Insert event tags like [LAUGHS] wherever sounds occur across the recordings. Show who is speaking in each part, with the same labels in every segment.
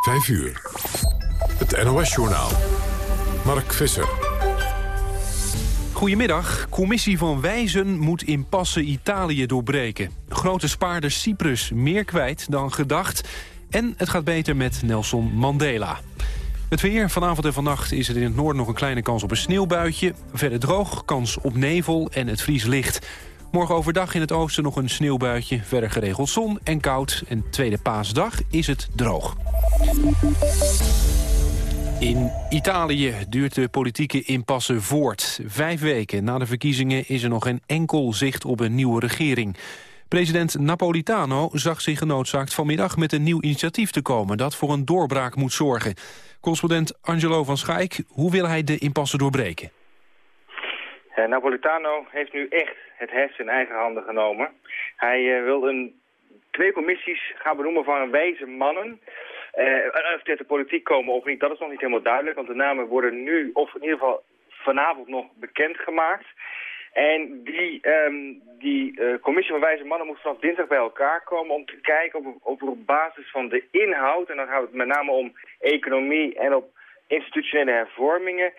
Speaker 1: 5 uur. Het NOS-journaal. Mark Visser.
Speaker 2: Goedemiddag. Commissie van Wijzen moet impasse Italië doorbreken. Grote spaarder Cyprus meer kwijt dan gedacht. En het gaat beter met Nelson Mandela. Het weer. Vanavond en vannacht is er in het noorden nog een kleine kans op een sneeuwbuitje. Verder droog, kans op nevel en het vries licht. Morgen overdag in het oosten nog een sneeuwbuitje. Verder geregeld zon en koud. En tweede paasdag is het droog. In Italië duurt de politieke impasse voort. Vijf weken na de verkiezingen is er nog geen enkel zicht op een nieuwe regering. President Napolitano zag zich genoodzaakt vanmiddag met een nieuw initiatief te komen... dat voor een doorbraak moet zorgen. Correspondent Angelo van Schaik, hoe wil hij de impasse doorbreken?
Speaker 3: Uh, Napolitano heeft nu echt het heft in eigen handen genomen. Hij uh, wil een, twee commissies gaan benoemen van wijze mannen... Of die uit de politiek komen of niet, dat is nog niet helemaal duidelijk. Want de namen worden nu, of in ieder geval vanavond nog bekendgemaakt. En die, um, die uh, commissie van wijze mannen moet vanaf dinsdag bij elkaar komen om te kijken of er op basis van de inhoud, en dan gaat het met name om economie en op institutionele hervormingen,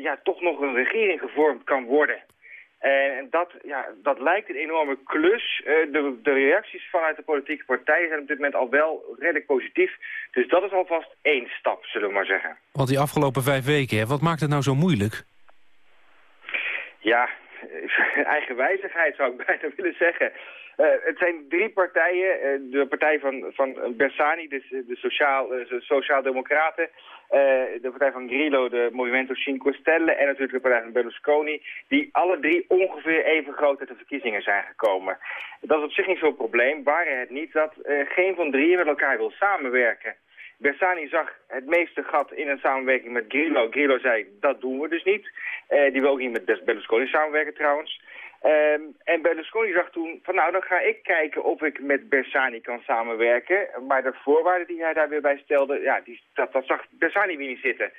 Speaker 3: ja, toch nog een regering gevormd kan worden. En dat, ja, dat lijkt een enorme klus. De, de, reacties vanuit de politieke partijen zijn op dit moment al wel redelijk positief. Dus dat is alvast één stap, zullen we maar zeggen.
Speaker 2: Want die afgelopen vijf weken, hè, wat maakt het nou zo moeilijk?
Speaker 3: Ja, [LAUGHS] eigenwijzigheid zou ik [LAUGHS] bijna willen zeggen. Uh, het zijn drie partijen. Uh, de partij van, van Bersani, dus de sociaal, uh, Sociaal-Democraten. De partij van Grillo, de Movimento Cinque Stelle. En natuurlijk de partij van Berlusconi. Die alle drie ongeveer even groot uit de verkiezingen zijn gekomen. Dat is op zich niet zo'n probleem. Waren het niet dat geen van drieën met elkaar wil samenwerken. Bersani zag het meeste gat in een samenwerking met Grillo. Grillo zei, dat doen we dus niet. Uh, die wil ook niet met Berlusconi samenwerken trouwens. Um, en Berlusconi zag toen van nou, dan ga ik kijken of ik met Bersani kan samenwerken. Maar de voorwaarden die hij daar weer bij stelde, ja, die, dat, dat zag Bersani weer niet zitten.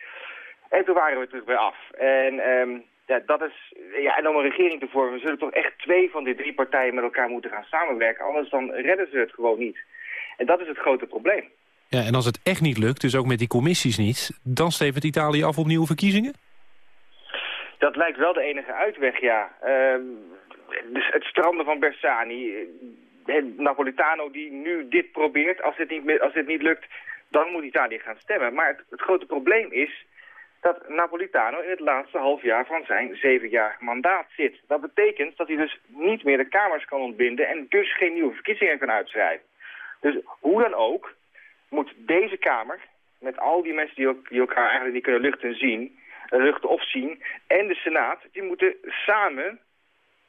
Speaker 3: En toen waren we terug weer af. En um, ja, dat is, ja, en om een regering te vormen, zullen toch echt twee van die drie partijen met elkaar moeten gaan samenwerken. Anders dan redden ze het gewoon niet. En dat is het grote probleem.
Speaker 2: Ja, en als het echt niet lukt, dus ook met die commissies niet... dan stevert Italië af op nieuwe verkiezingen?
Speaker 3: Dat lijkt wel de enige uitweg, ja. Uh, dus het stranden van Bersani, eh, Napolitano die nu dit probeert, als dit, niet, als dit niet lukt, dan moet Italië gaan stemmen. Maar het, grote probleem is dat Napolitano in het laatste half jaar van zijn zevenjarig mandaat zit. Dat betekent dat hij dus niet meer de Kamers kan ontbinden en dus geen nieuwe verkiezingen kan uitschrijven. Dus hoe dan ook moet deze Kamer, met al die mensen die, die elkaar eigenlijk niet kunnen luchten zien, luchten of zien, en de Senaat, die moeten samen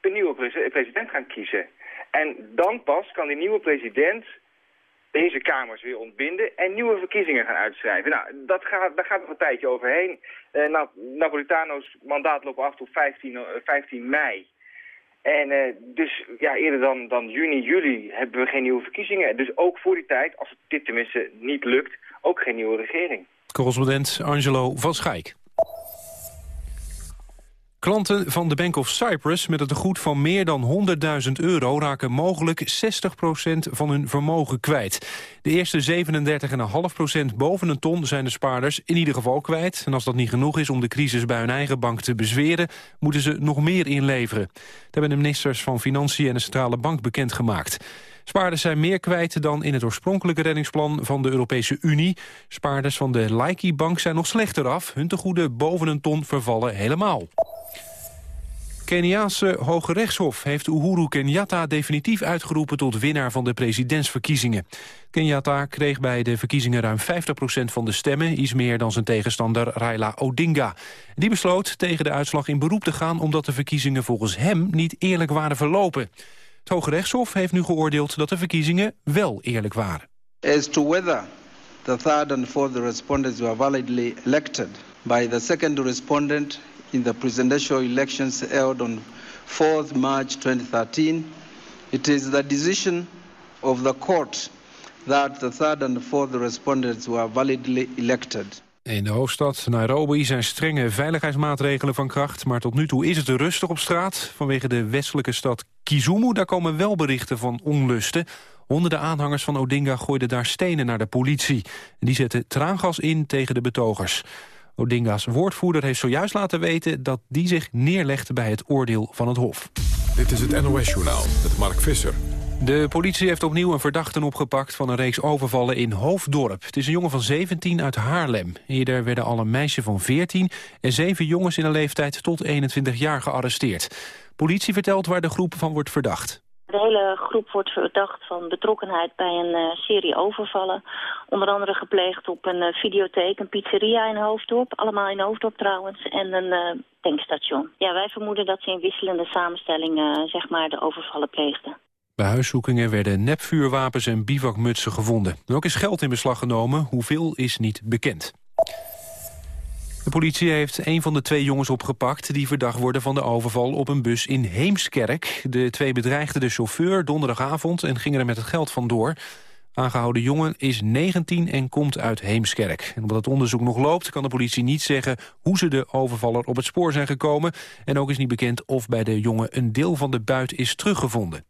Speaker 3: een nieuwe president gaan kiezen. En dan pas kan die nieuwe president deze kamers weer ontbinden en nieuwe verkiezingen gaan uitschrijven. Nou, dat gaat, daar gaat nog een tijdje overheen. Uh, Napolitano's mandaat loopt af tot 15, 15 mei. En uh, dus ja, eerder dan, dan juni, juli hebben we geen nieuwe verkiezingen. Dus ook voor die tijd, als het dit tenminste niet lukt, ook geen nieuwe regering.
Speaker 2: Correspondent Angelo van Schaik. Klanten van de Bank of Cyprus met een tegoed van meer dan 100.000 euro... raken mogelijk 60% van hun vermogen kwijt. De eerste 37,5% boven een ton zijn de spaarders in ieder geval kwijt. En als dat niet genoeg is om de crisis bij hun eigen bank te bezweren... moeten ze nog meer inleveren. Dat hebben de ministers van Financiën en de Centrale Bank bekendgemaakt. Spaarders zijn meer kwijt dan in het oorspronkelijke reddingsplan van de Europese Unie. Spaarders van de Laiki-bank zijn nog slechter af. Hun tegoeden boven een ton vervallen helemaal. Keniaanse Hoge Rechtshof heeft Uhuru Kenyatta definitief uitgeroepen tot winnaar van de presidentsverkiezingen. Kenyatta kreeg bij de verkiezingen ruim 50% van de stemmen, iets meer dan zijn tegenstander Raila Odinga. Die besloot tegen de uitslag in beroep te gaan omdat de verkiezingen volgens hem niet eerlijk waren verlopen. Het Hoge Rechtshof heeft nu geoordeeld dat de verkiezingen wel eerlijk waren.
Speaker 4: As to whether the third and fourth respondents were validly elected by the second respondent in the presidential elections held on 4th March 2013. It is the decision of the court that the third and fourth respondents were validly elected.
Speaker 2: In de hoofdstad Nairobi zijn strenge veiligheidsmaatregelen van kracht... maar tot nu toe is het rustig op straat. Vanwege de westelijke stad Kisumu, daar komen wel berichten van onlusten. Honderden aanhangers van Odinga gooiden daar stenen naar de politie. Die zetten traangas in tegen de betogers. Odinga's woordvoerder heeft zojuist laten weten dat die zich neerlegt bij het oordeel van het Hof.
Speaker 1: Dit is het NOS-journaal met Mark Visser.
Speaker 2: De politie heeft opnieuw een verdachte opgepakt van een reeks overvallen in Hoofddorp. Het is een jongen van 17 uit Haarlem. Eerder werden al een meisje van 14 en zeven jongens in een leeftijd tot 21 jaar gearresteerd. Politie vertelt waar de groep van wordt verdacht.
Speaker 5: De hele groep wordt verdacht van betrokkenheid bij een uh, serie overvallen. Onder andere gepleegd op een uh, videotheek, een pizzeria in Hoofddorp. Allemaal in Hoofddorp trouwens. En een uh, tankstation. Ja, wij vermoeden dat ze in wisselende samenstelling zeg maar de overvallen pleegden.
Speaker 2: Bij huiszoekingen werden nepvuurwapens en bivakmutsen gevonden. Ook is geld in beslag genomen. Hoeveel is niet bekend. De politie heeft een van de twee jongens opgepakt... die verdacht worden van de overval op een bus in Heemskerk. De twee bedreigden de chauffeur donderdagavond en gingen er met het geld vandoor. Aangehouden jongen is 19 en komt uit Heemskerk. Omdat het onderzoek nog loopt, kan de politie niet zeggen... hoe ze de overvaller op het spoor zijn gekomen. En ook is niet bekend of bij de jongen een deel van de buit is teruggevonden.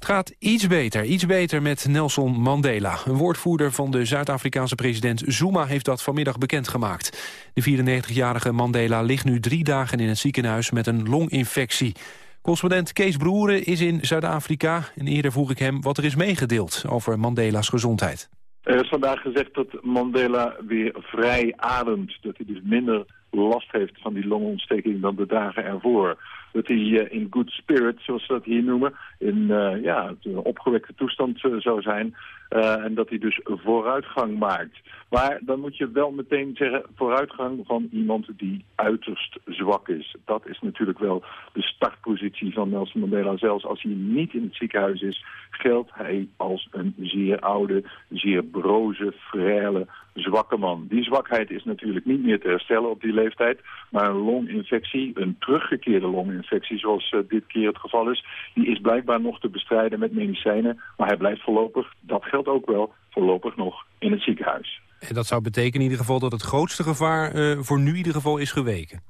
Speaker 2: Het gaat iets beter, iets beter met Nelson Mandela. Een woordvoerder van de Zuid-Afrikaanse president Zuma heeft dat vanmiddag bekendgemaakt. De 94-jarige Mandela ligt nu drie dagen in het ziekenhuis met een longinfectie. Correspondent Kees Broeren is in Zuid-Afrika en eerder vroeg ik hem wat er is meegedeeld over Mandela's gezondheid.
Speaker 6: Er is vandaag gezegd dat Mandela weer vrij ademt. Dat hij dus minder last heeft van die longontsteking dan de dagen ervoor dat hij uh, in good spirit, zoals ze dat hier noemen, in uh, ja, een opgewekte toestand uh, zou zijn. en dat hij dus vooruitgang maakt. Maar dan moet je wel meteen zeggen vooruitgang van iemand die uiterst zwak is. Dat is natuurlijk wel de startpositie van Nelson Mandela. Zelfs als hij niet in het ziekenhuis is, geldt hij als een zeer oude, zeer broze, frêle, zwakke man. Die zwakheid is natuurlijk niet meer te herstellen op die leeftijd. Maar een longinfectie, een teruggekeerde longinfectie zoals uh, dit keer het geval is... die is blijkbaar nog te bestrijden met medicijnen. Maar hij blijft voorlopig, dat geldt ook wel, voorlopig nog in het ziekenhuis.
Speaker 2: En dat zou betekenen in ieder geval dat het grootste gevaar uh, voor nu in ieder geval is geweken.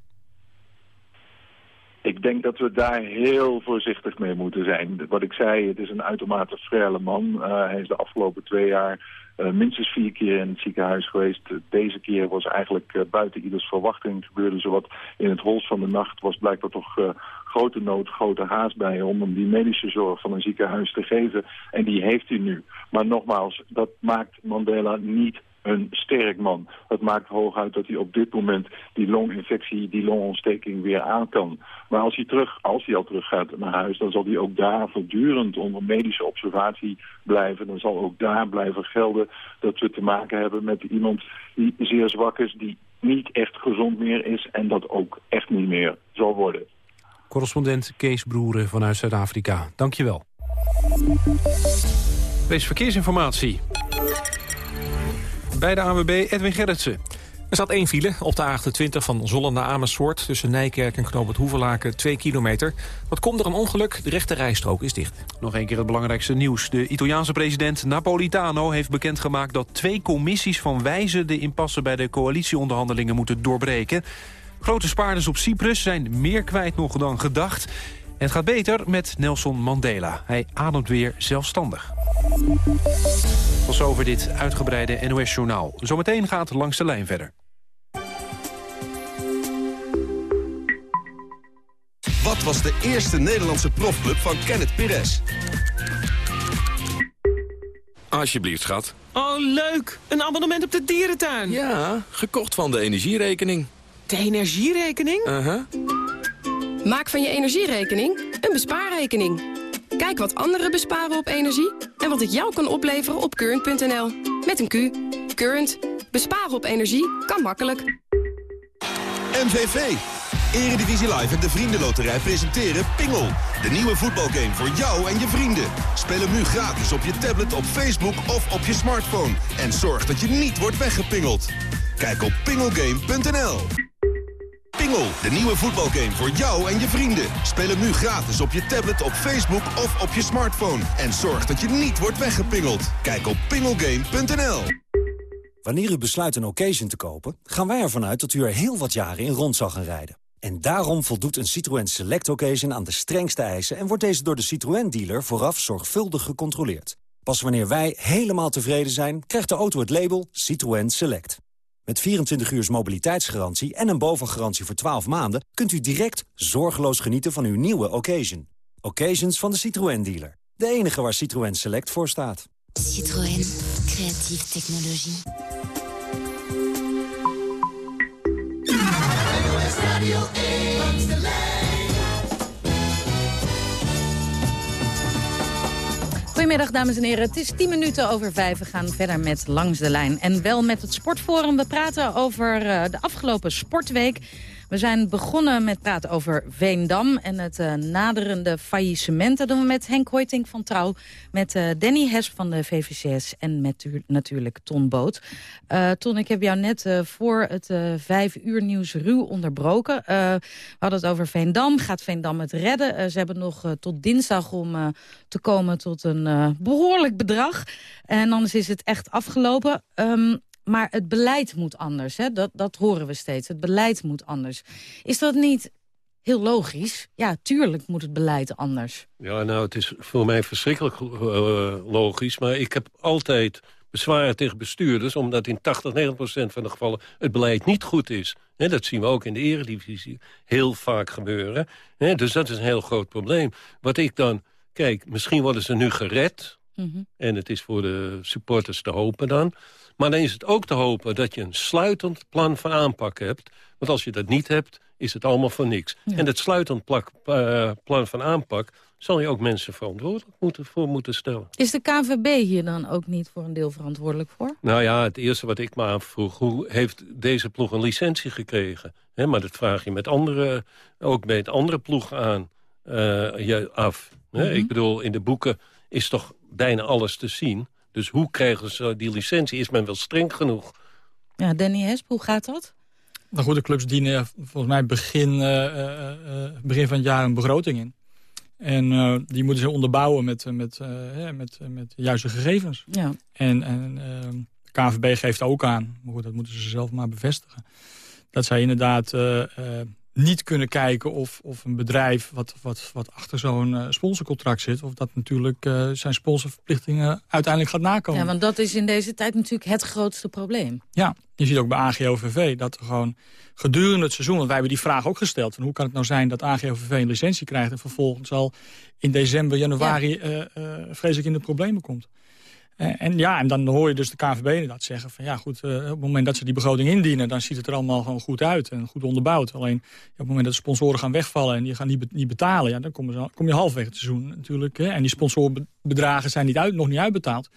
Speaker 6: Ik denk dat we daar heel voorzichtig mee moeten zijn. Wat ik zei, het is een uitermate frêle man. Uh, hij is de afgelopen twee jaar uh, minstens vier keer in het ziekenhuis geweest. Deze keer was eigenlijk uh, buiten ieders verwachting. Gebeurde zowat in het hols van de nacht. was blijkbaar toch grote nood, grote haast bij hem... om die medische zorg van een ziekenhuis te geven. En die heeft hij nu. Maar nogmaals, dat maakt Mandela niet een sterk man. Dat maakt hooguit dat hij op dit moment die longinfectie, die longontsteking weer aan kan. Maar als hij, terug, als hij al terug gaat naar huis, dan zal hij ook daar voortdurend onder medische observatie blijven. Dan zal ook daar blijven gelden dat we te maken hebben met iemand die zeer zwak is, die niet echt gezond meer is en dat ook echt niet meer zal worden.
Speaker 2: Correspondent Kees Broeren vanuit Zuid-Afrika. Dank je wel. Deze verkeersinformatie. Bij de ANWB Edwin Gerritsen.
Speaker 7: Er staat één file op de A28 van Zollen naar Amersfoort... tussen Nijkerk en Knoop het Hoevelaken, 2 kilometer. Wat komt er een ongeluk? De rechte rijstrook is dicht.
Speaker 2: Nog een keer het belangrijkste nieuws. De Italiaanse president Napolitano heeft bekendgemaakt... dat twee commissies van wijzen de impasse bij de coalitieonderhandelingen moeten doorbreken. Grote spaarders op Cyprus zijn meer kwijt nog dan gedacht... En het gaat beter met Nelson Mandela. Hij ademt weer zelfstandig. Tot zover dit uitgebreide NOS-journaal. Zometeen gaat langs de lijn verder.
Speaker 8: Wat was de eerste Nederlandse profclub van Kenneth Pires?
Speaker 9: Alsjeblieft, schat.
Speaker 10: Oh, leuk! Een abonnement op de dierentuin.
Speaker 9: Ja, gekocht van de energierekening.
Speaker 10: De energierekening?
Speaker 9: Uh-huh.
Speaker 11: Maak van je energierekening een bespaarrekening. Kijk wat anderen besparen op energie en wat het jou kan opleveren op current.nl. Met een Q. Current. Besparen op energie kan makkelijk.
Speaker 8: MVV. Eredivisie Live en de Vriendenloterij presenteren Pingel. De nieuwe voetbalgame voor jou en je vrienden. Speel hem nu gratis op je tablet, op Facebook of op je smartphone. En zorg dat je niet wordt weggepingeld. Kijk op pingelgame.nl. Pingel, de nieuwe voetbalgame voor jou en je vrienden. Speel hem nu gratis op je tablet, op Facebook of op je smartphone. En zorg dat je niet wordt weggepingeld. Kijk op pingelgame.nl.
Speaker 12: Wanneer u besluit een occasion te kopen, gaan wij ervan uit dat u er heel wat jaren in rond zal gaan rijden. En daarom voldoet een Citroën Select Occasion aan de strengste eisen... en wordt deze door de Citroën-dealer vooraf zorgvuldig gecontroleerd. Pas wanneer wij helemaal tevreden zijn, krijgt de auto het label Citroën Select. Met 24 uur mobiliteitsgarantie en een bovengarantie voor 12 maanden... kunt u direct zorgeloos genieten van uw nieuwe Occasion. Occasions van de Citroën-dealer. De enige waar Citroën Select voor staat.
Speaker 13: Citroën. Creatieve technologie.
Speaker 14: Goedemiddag dames en heren, het is 10 minuten over vijf. We gaan verder met Langs de Lijn. En wel met het Sportforum. We praten over uh, de afgelopen sportweek. We zijn begonnen met praten over Veendam en het uh, naderende faillissement. Dat doen we met Henk Hoiting van Trouw, met uh, Danny Hesp van de VVCS en met natuurlijk Ton Boot. Uh, Ton, ik heb jou net voor het vijf uur nieuws ruw onderbroken. we hadden het over Veendam. Gaat Veendam het redden? ze hebben nog tot dinsdag om te komen tot een behoorlijk bedrag. En anders is het echt afgelopen. Um, maar het beleid moet anders. Hè? Dat, dat horen we steeds. Het beleid moet anders. Is dat niet heel logisch? Ja, tuurlijk moet het beleid anders.
Speaker 15: Ja, nou, het is voor mij verschrikkelijk uh, logisch. Maar ik heb altijd bezwaren tegen bestuurders... omdat in 80, 90 procent van de gevallen het beleid niet goed is. Dat zien we ook in de eredivisie heel vaak gebeuren. Dus dat is een heel groot probleem. Wat ik dan... Kijk, misschien worden ze nu gered... Mm -hmm. en het is voor de supporters te hopen dan... Maar dan is het ook te hopen dat je een sluitend plan van aanpak hebt. Want als je dat niet hebt, is het allemaal voor niks. En het sluitend plak, uh, plan van aanpak zal je ook mensen verantwoordelijk moeten, voor moeten stellen.
Speaker 14: Is de KVB hier dan ook niet voor een deel verantwoordelijk voor?
Speaker 15: Nou ja, het eerste wat ik me afvroeg... hoe heeft deze ploeg een licentie gekregen? He, maar dat vraag je met andere, ook met andere ploegen aan uh, je af. Mm -hmm. Ik bedoel, in de boeken is toch bijna alles te zien... Dus hoe krijgen ze die licentie? Is men wel streng genoeg?
Speaker 14: Ja, Danny Hesp, hoe gaat dat?
Speaker 16: Nou goed, de clubs dienen volgens mij begin, uh, uh, begin van het jaar een begroting in. En uh, die moeten ze onderbouwen met, met, met, met de juiste gegevens. Ja. En, en de KNVB geeft ook aan, maar goed, dat moeten ze zelf maar bevestigen... dat zij inderdaad niet kunnen kijken of, of een bedrijf wat, wat, wat achter zo'n uh, sponsorcontract zit... of dat natuurlijk uh, zijn sponsorverplichtingen uiteindelijk gaat nakomen.
Speaker 14: Ja, want dat is in deze tijd natuurlijk het grootste probleem.
Speaker 16: Ja, je ziet ook bij AGOVV dat er gewoon gedurende het seizoen... want wij hebben die vraag ook gesteld... Van hoe kan het nou zijn dat AGOVV een licentie krijgt... en vervolgens al in december, januari ja. uh, vreselijk in de problemen komt. En ja, en dan hoor je dus de KVB inderdaad zeggen van ja goed, uh, op het moment dat ze die begroting indienen, dan ziet het er allemaal gewoon goed uit en goed onderbouwd. Alleen ja, op het moment dat de sponsoren gaan wegvallen en die gaan niet, niet betalen, ja, dan kom je, kom je halfweg het seizoen natuurlijk. Hè, en die sponsorbedragen zijn niet uit, nog niet uitbetaald.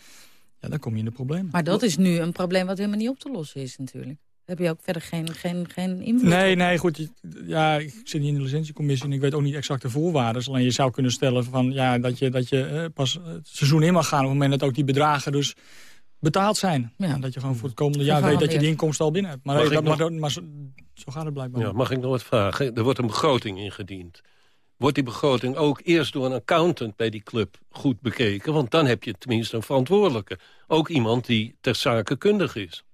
Speaker 16: Ja, dan kom je in de problemen.
Speaker 14: Maar dat is nu een probleem wat helemaal niet op te lossen is natuurlijk heb je ook verder geen, geen, geen invloed
Speaker 16: Nee, nee, goed. Ja, ik zit niet in de licentiecommissie en ik weet ook niet exact de voorwaarden. Alleen je zou kunnen stellen van, ja, dat je, dat je eh, pas het seizoen in mag gaan... op het moment dat ook die bedragen dus betaald zijn. Ja. dat je gewoon voor het komende jaar weet dat je die inkomsten al binnen hebt. Maar, dat, nog... maar, zo, zo, gaat het blijkbaar.
Speaker 15: Ja, mag ik nog wat vragen? Er wordt een begroting ingediend. Wordt die begroting ook eerst door een accountant bij die club goed bekeken? Want dan heb je tenminste een verantwoordelijke. Ook iemand die ter zake kundig is.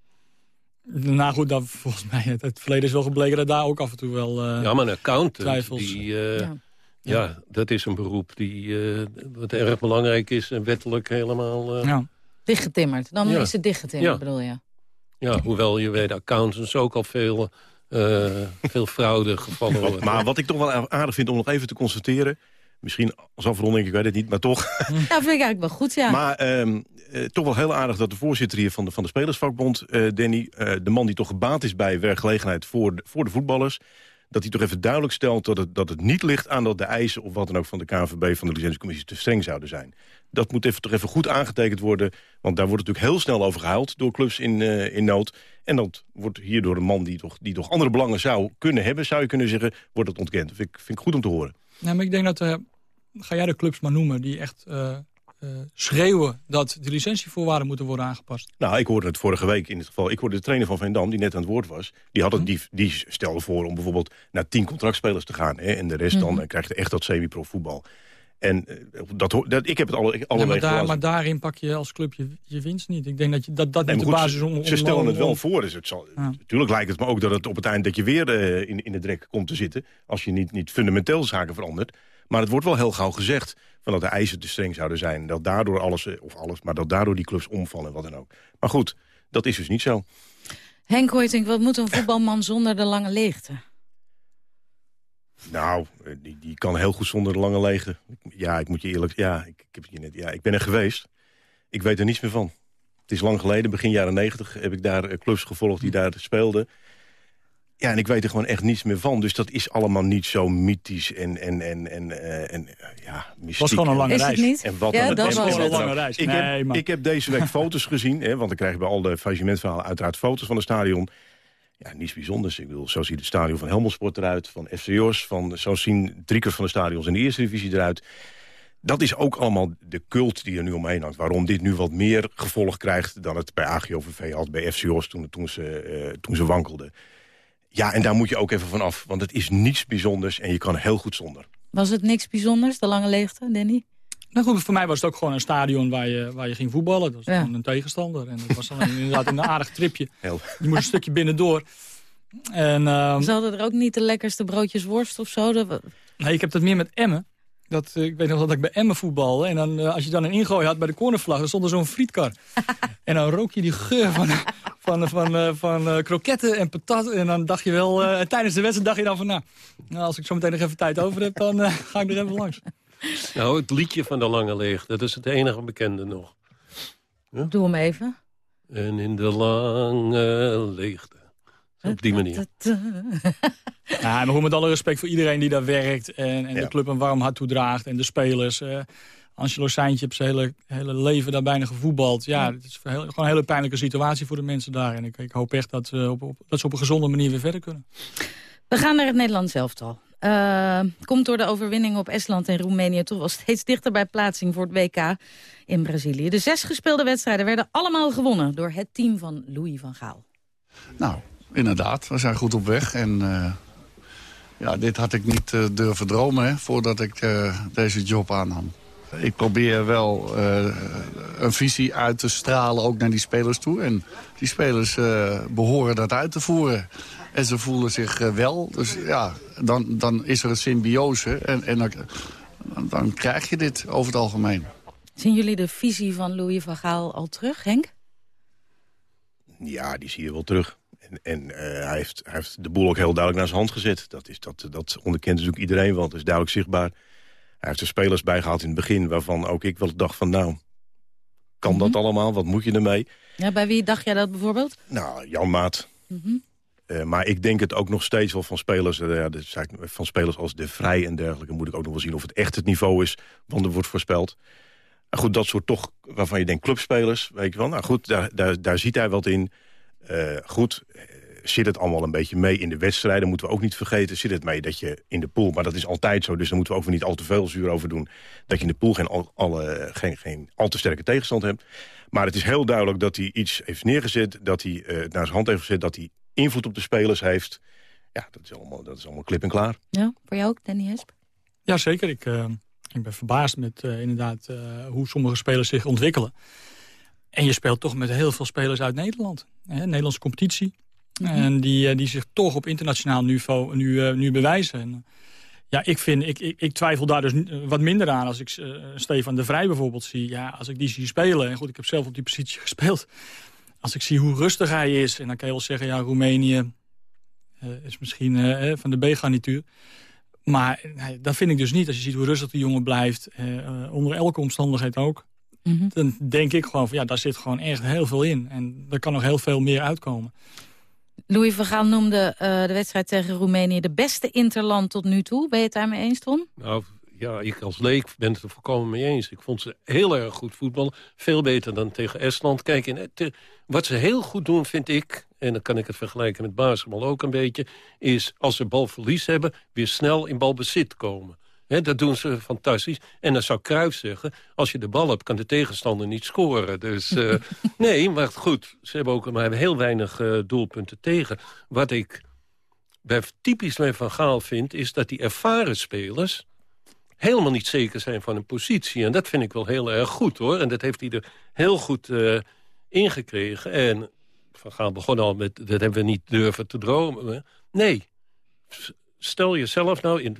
Speaker 16: Nou goed, dat, volgens mij het, het verleden is wel gebleken dat daar ook af en toe wel uh,
Speaker 15: Ja, maar een accountant, die, uh, ja. ja. dat is een beroep die uh, wat erg belangrijk is en wettelijk helemaal...
Speaker 14: ja. Dichtgetimmerd, dan is het dichtgetimmerd bedoel je?
Speaker 15: Ja, hoewel je weet accountants ook al veel, veel fraude gevallen worden.
Speaker 17: Maar wat ik toch wel aardig vind om nog even te constateren... Misschien als afronding, ik weet het niet, maar toch.
Speaker 14: Ja, vind ik eigenlijk wel goed, ja.
Speaker 17: Maar um, uh, toch wel heel aardig dat de voorzitter hier van de, van de Spelersvakbond... Uh, Danny, uh, de man die toch gebaat is bij werkgelegenheid voor de, voor de voetballers... dat hij toch even duidelijk stelt dat het, dat het niet ligt aan dat de eisen... of wat dan ook van de KNVB, van de licentiecommissie, te streng zouden zijn. Dat moet even, toch even goed aangetekend worden... want daar wordt natuurlijk heel snel over gehuild door clubs in, in nood. En dat wordt hier door een man die toch, die toch andere belangen zou kunnen hebben... zou je kunnen zeggen, wordt dat ontkend. Vind ik, vind ik goed om te horen.
Speaker 16: Nou, maar ik denk dat, ga jij de clubs maar noemen... die echt uh, uh, schreeuwen dat de licentievoorwaarden moeten worden aangepast?
Speaker 17: Nou, ik hoorde het vorige week in het geval. Ik hoorde de trainer van Veendam, die net aan het woord was. Die, had het, die, die stelde voor om bijvoorbeeld naar tien contractspelers te gaan. Hè, en de rest dan, dan krijg je echt dat semi-prof voetbal. En uh, dat, dat, ik heb het alle, alle
Speaker 16: ja, maar, daar, maar daarin pak je als club je, je winst niet. Ik denk dat je, dat, dat nee, niet de basis om, om...
Speaker 17: Ze stellen het wel voor. Dus het zal, ja. Natuurlijk lijkt het me ook dat het op het eind dat je weer uh, in, in de drek komt te zitten... als je niet, niet fundamenteel zaken verandert. Maar het wordt wel heel gauw gezegd van dat de eisen te streng zouden zijn. Dat daardoor alles, of alles, maar dat daardoor die clubs omvallen en wat dan ook. Maar goed, dat is dus niet zo.
Speaker 14: Henk Hoytink, wat moet een voetbalman zonder de lange leegte?
Speaker 17: Nou, die, die kan heel goed zonder de lange leegte. Ja, ik moet je eerlijk... Ja ik, ik, heb je net, ja, ik ben er geweest. Ik weet er niets meer van. Het is lang geleden, begin jaren negentig... heb ik daar clubs gevolgd die daar speelden. Ja, en ik weet er gewoon echt niets meer van. Dus dat is allemaal niet zo mythisch en, en, en, en, uh, en uh, ja, mystiek.
Speaker 16: was gewoon een lange
Speaker 14: is
Speaker 16: reis.
Speaker 14: Het niet?
Speaker 17: En wat
Speaker 14: ja,
Speaker 17: dan,
Speaker 14: dat was
Speaker 16: een lange reis.
Speaker 17: Ik,
Speaker 16: nee,
Speaker 17: heb,
Speaker 16: maar...
Speaker 17: ik heb deze week foto's gezien, hè, want dan krijg je bij al de faillissementverhalen uiteraard foto's van het stadion. Ja, niets bijzonders. Ik bedoel, zo ziet het stadion van Helmelsport eruit, van FC Jos, van zo zien drie keer van de stadions in de eerste divisie eruit. Dat is ook allemaal de cult die er nu omheen hangt. Waarom dit nu wat meer gevolg krijgt dan het bij AGOVV had, bij FC Jos toen, toen, ze, uh, toen ze wankelden. Ja, en daar moet je ook even van af. Want het is niets bijzonders en je kan heel goed zonder.
Speaker 14: Was het niks bijzonders, de lange leegte, Danny?
Speaker 16: Nou goed, voor mij was het ook gewoon een stadion waar je, waar je ging voetballen. Dat was ja. gewoon een tegenstander. En dat was dan inderdaad een aardig tripje.
Speaker 17: Heel.
Speaker 16: Je moest een stukje binnendoor. En, uh,
Speaker 14: Ze hadden er ook niet de lekkerste broodjes worst of zo? Dat...
Speaker 16: Nee, ik heb dat meer met Emmen. Dat, ik weet nog dat ik bij Emmen voetbalde. En dan, uh, als je dan een ingooi had bij de cornervlag, dan stond er zo'n frietkar. [LAUGHS] en dan rook je die geur van, van, van, uh, van uh, kroketten en patat. En dan dacht je wel, tijdens de wedstrijd dacht je dan van... Nou, nou, als ik zo meteen nog even tijd over heb, dan ga ik er even langs.
Speaker 15: Nou, het liedje van de lange leeg, dat is het enige bekende nog.
Speaker 14: Ja? Doe hem even.
Speaker 15: En in de lange leegte. Op die manier. [LAUGHS]
Speaker 16: ja, maar met alle respect voor iedereen die daar werkt... en, en ja. de club een warm hart toedraagt en de spelers... Uh, Angelo Seintje heeft zijn hele, hele leven daar bijna gevoetbald. Ja, ja. het is heel, gewoon een hele pijnlijke situatie voor de mensen daar. En ik, ik hoop echt dat, uh, op, op, dat ze op een gezonde manier weer verder kunnen.
Speaker 14: We gaan naar het Nederlands elftal. Uh, komt door de overwinning op Estland en Roemenië... toch wel steeds dichter bij plaatsing voor het WK in Brazilië. De zes gespeelde wedstrijden werden allemaal gewonnen... door het team van Louis van Gaal.
Speaker 18: Nou, inderdaad, we zijn goed op weg. En uh, ja, dit had ik niet uh, durven dromen hè, voordat ik uh, deze job aannam. Ik probeer wel een visie uit te stralen ook naar die spelers toe. En die spelers behoren dat uit te voeren. En ze voelen zich wel. Dus ja, dan, dan is er een symbiose. En, en dan, dan krijg je dit over het algemeen.
Speaker 14: Zien jullie de visie van Louis van Gaal al terug, Henk?
Speaker 17: Ja, die zie je wel terug. En, en uh, hij, heeft, hij heeft de boel ook heel duidelijk naar zijn hand gezet. Dat, is, dat, dat onderkent natuurlijk iedereen, want het is duidelijk zichtbaar. Hij heeft er spelers bij gehad in het begin... waarvan ook ik wel dacht van, nou, kan mm -hmm. dat allemaal? Wat moet je ermee?
Speaker 14: Ja, bij wie dacht jij dat bijvoorbeeld?
Speaker 17: Nou, Jan Maat. Mm -hmm. uh, maar ik denk het ook nog steeds wel van spelers... Uh, ja, van spelers als De Vrij en dergelijke... moet ik ook nog wel zien of het echt het niveau is... want er wordt voorspeld. Maar goed, dat soort toch, waarvan je denkt clubspelers... weet je wel, nou goed, daar, daar, daar ziet hij wat in... Uh, goed, uh, zit het allemaal een beetje mee in de wedstrijden. moeten we ook niet vergeten. Zit het mee dat je in de pool, maar dat is altijd zo... dus daar moeten we ook niet al te veel zuur over doen... dat je in de pool geen, al, alle, geen, geen al te sterke tegenstand hebt. Maar het is heel duidelijk dat hij iets heeft neergezet... dat hij uh, naar zijn hand heeft gezet, dat hij invloed op de spelers heeft. Ja, dat is allemaal, dat is allemaal klip en klaar.
Speaker 14: Ja, voor jou ook, Danny Hesp?
Speaker 16: Ja, zeker. Ik, ik ben verbaasd met inderdaad hoe sommige spelers zich ontwikkelen. En je speelt toch met heel veel spelers uit Nederland. Hè, Nederlandse competitie. Mm -hmm. En die, die zich toch op internationaal niveau nu, uh, nu bewijzen. En, ja, ik, vind, ik, ik, ik, twijfel daar dus wat minder aan als ik uh, Stefan de Vrij bijvoorbeeld zie. Ja, als ik die zie spelen, en goed, ik heb zelf op die positie [LAUGHS] gespeeld. Als ik zie hoe rustig hij is, en dan kan je wel zeggen, ja, Roemenië uh, is misschien van de B-garnituur. Maar nee, dat vind ik dus niet. Als je ziet hoe rustig die jongen blijft, onder elke omstandigheid ook. Mm -hmm. Dan denk ik gewoon van ja, daar zit gewoon echt heel veel in. En er kan nog heel veel meer uitkomen.
Speaker 14: Louis van Gaal noemde uh, de wedstrijd tegen Roemenië de beste interland tot nu toe. Ben je het daarmee eens, Ton?
Speaker 15: Nou, ja, ik als leek ben het er volkomen mee eens. Ik vond ze heel erg goed voetballen. Veel beter dan tegen Estland. Kijk, in, te, wat ze heel goed doen, vind ik... en dan kan ik het vergelijken met basketbal ook een beetje... is als ze balverlies hebben, weer snel in balbezit komen. He, dat doen ze fantastisch. En dan zou Cruijff zeggen... als je de bal hebt, kan de tegenstander niet scoren. Dus uh, [LAUGHS] nee, maar goed. Ze hebben ook maar hebben heel weinig uh, doelpunten tegen. Wat ik bij typisch bij Van Gaal vind... is dat die ervaren spelers helemaal niet zeker zijn van een positie. En dat vind ik wel heel erg goed, hoor. En dat heeft hij er heel goed uh, ingekregen. En Van Gaal begon al met, dat hebben we niet durven te dromen. Nee, stel jezelf nou in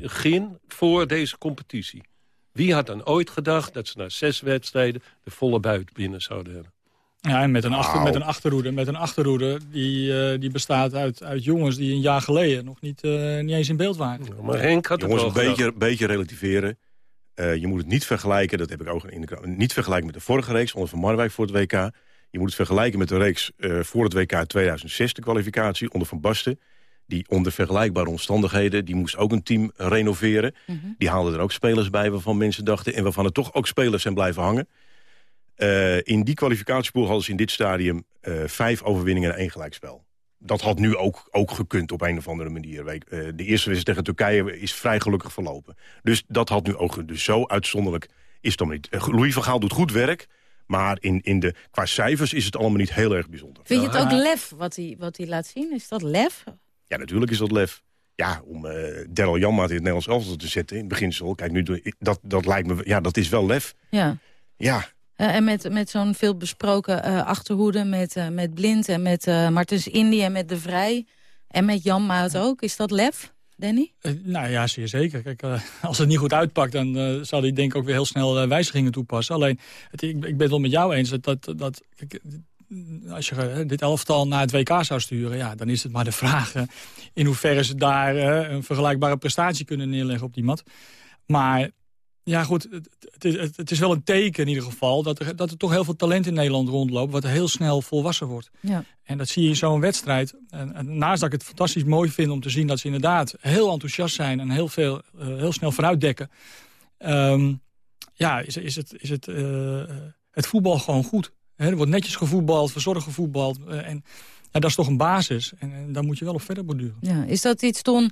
Speaker 15: begin voor deze competitie. Wie had dan ooit gedacht dat ze na zes wedstrijden de volle buit binnen zouden hebben?
Speaker 16: Ja, en met een, achter, met een achterhoede, met een achterhoede die, uh, die bestaat uit, uit jongens die een jaar geleden nog niet, uh, niet eens in beeld waren.
Speaker 15: Ja, maar Henk had
Speaker 17: jongens,
Speaker 15: het
Speaker 17: een beetje, beetje relativeren. Uh, je moet het niet vergelijken, dat heb ik ook in de krant, niet vergelijken met de vorige reeks onder Van Marwijk voor het WK. Je moet het vergelijken met de reeks voor het WK 2006, de kwalificatie onder Van Basten. Die onder vergelijkbare omstandigheden, die moest ook een team renoveren. Mm -hmm. Die haalden er ook spelers bij waarvan mensen dachten... en waarvan er toch ook spelers zijn blijven hangen. Uh, in die kwalificatiepool hadden ze in dit stadium uh, vijf overwinningen en één gelijkspel. Dat had nu ook, ook gekund op een of andere manier. Uh, de eerste wedstrijd tegen Turkije is vrij gelukkig verlopen. Dus dat had nu ook Dus zo uitzonderlijk is het dan niet. Louis van Gaal doet goed werk. Maar in, in de, qua cijfers is het allemaal niet heel erg bijzonder.
Speaker 14: Vind je het ook lef wat hij, wat hij laat zien? Is dat lef?
Speaker 17: Ja, natuurlijk is dat lef. Ja, om uh, Daryl Janmaat in het Nederlands elftal te zetten in het beginsel. Kijk, nu, dat, dat lijkt me... Ja, dat is wel lef.
Speaker 14: Ja.
Speaker 17: Ja,
Speaker 14: uh, en met, met zo'n veel besproken uh, achterhoede met, uh, met Blind en met Martens Indy en met De Vrij. En met Jan Maat ook. Is dat lef, Danny?
Speaker 16: nou ja, zeer zeker. Kijk, als het niet goed uitpakt, dan zal hij denk ik ook weer heel snel wijzigingen toepassen. Alleen, het, ik, ik ben het wel met jou eens dat... dat, dat kijk, als je dit elftal naar het WK zou sturen... Ja, dan is het maar de vraag in hoeverre ze daar een vergelijkbare prestatie kunnen neerleggen op die mat. Maar ja, goed, het, het, is, het, is, wel een teken in ieder geval... Dat er, dat er toch heel veel talent in Nederland rondloopt... wat heel snel volwassen wordt.
Speaker 14: Ja.
Speaker 16: En dat zie je in zo'n wedstrijd. En, en, naast dat ik het fantastisch mooi vind om te zien... dat ze inderdaad heel enthousiast zijn... en heel, veel, uh, heel snel vooruitdekken... Um, ja, is, is, het, is het, het voetbal gewoon goed. He, er wordt netjes gevoetbald, verzorgd gevoetbald. Uh, en ja, dat is toch een basis. En, en daar moet je wel op verder borduren.
Speaker 14: Ja, is dat iets, Ton...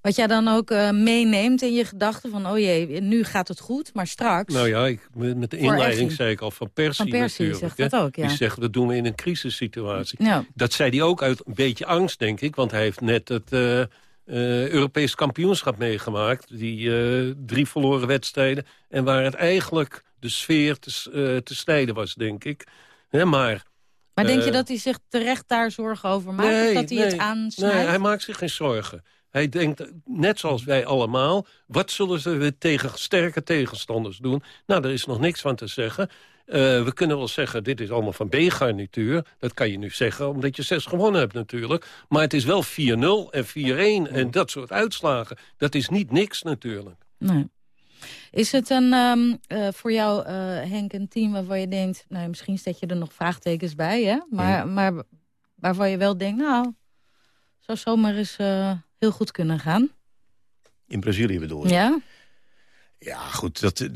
Speaker 14: Wat jij dan ook uh, meeneemt in je gedachten van... oh jee, nu gaat het goed, maar straks...
Speaker 15: Nou ja, ik, met de inleiding zei ik al van Persie,
Speaker 14: van Persie
Speaker 15: natuurlijk.
Speaker 14: Zegt dat ook, ja.
Speaker 15: Die zegt, dat doen we in een crisissituatie.
Speaker 14: Ja.
Speaker 15: Dat zei hij ook uit een beetje angst, denk ik. Want hij heeft net het uh, uh, Europees kampioenschap meegemaakt. Die uh, drie verloren wedstrijden. En waar het eigenlijk de sfeer te, te snijden was, denk ik. He, maar...
Speaker 14: Maar denk je dat hij zich terecht daar zorgen over maakt?
Speaker 15: Nee,
Speaker 14: of dat hij
Speaker 15: nee,
Speaker 14: het aansnijdt?
Speaker 15: Nee, hij maakt zich geen zorgen. Hij denkt, net zoals wij allemaal... wat zullen ze weer tegen sterke tegenstanders doen? Nou, daar is nog niks van te zeggen. Uh, we kunnen wel zeggen, dit is allemaal van B-garnituur. Dat kan je nu zeggen, omdat je zes gewonnen hebt natuurlijk. Maar het is wel 4-0 en 4-1 en dat soort uitslagen. Dat is niet niks natuurlijk.
Speaker 14: Nee. Is het een, um, uh, voor jou, uh, Henk, een team waarvan je denkt... Nou, misschien zet je er nog vraagtekens bij, hè? Maar, mm. maar waarvan je wel denkt, nou... zou zomaar eens heel goed kunnen gaan.
Speaker 17: In Brazilië bedoel je?
Speaker 14: Ja.
Speaker 17: Ja, goed, dat,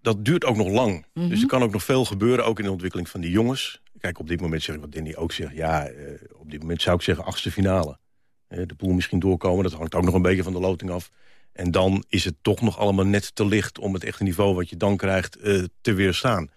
Speaker 17: dat duurt ook nog lang. Mm -hmm. Dus er kan ook nog veel gebeuren, ook in de ontwikkeling van die jongens. Kijk, op dit moment zeg ik wat Danny ook zegt. Ja, op dit moment zou ik zeggen achtste finale. De pool misschien doorkomen, dat hangt ook nog een beetje van de loting af. En dan is het toch nog allemaal net te licht... om het echte niveau wat je dan krijgt uh, te weerstaan.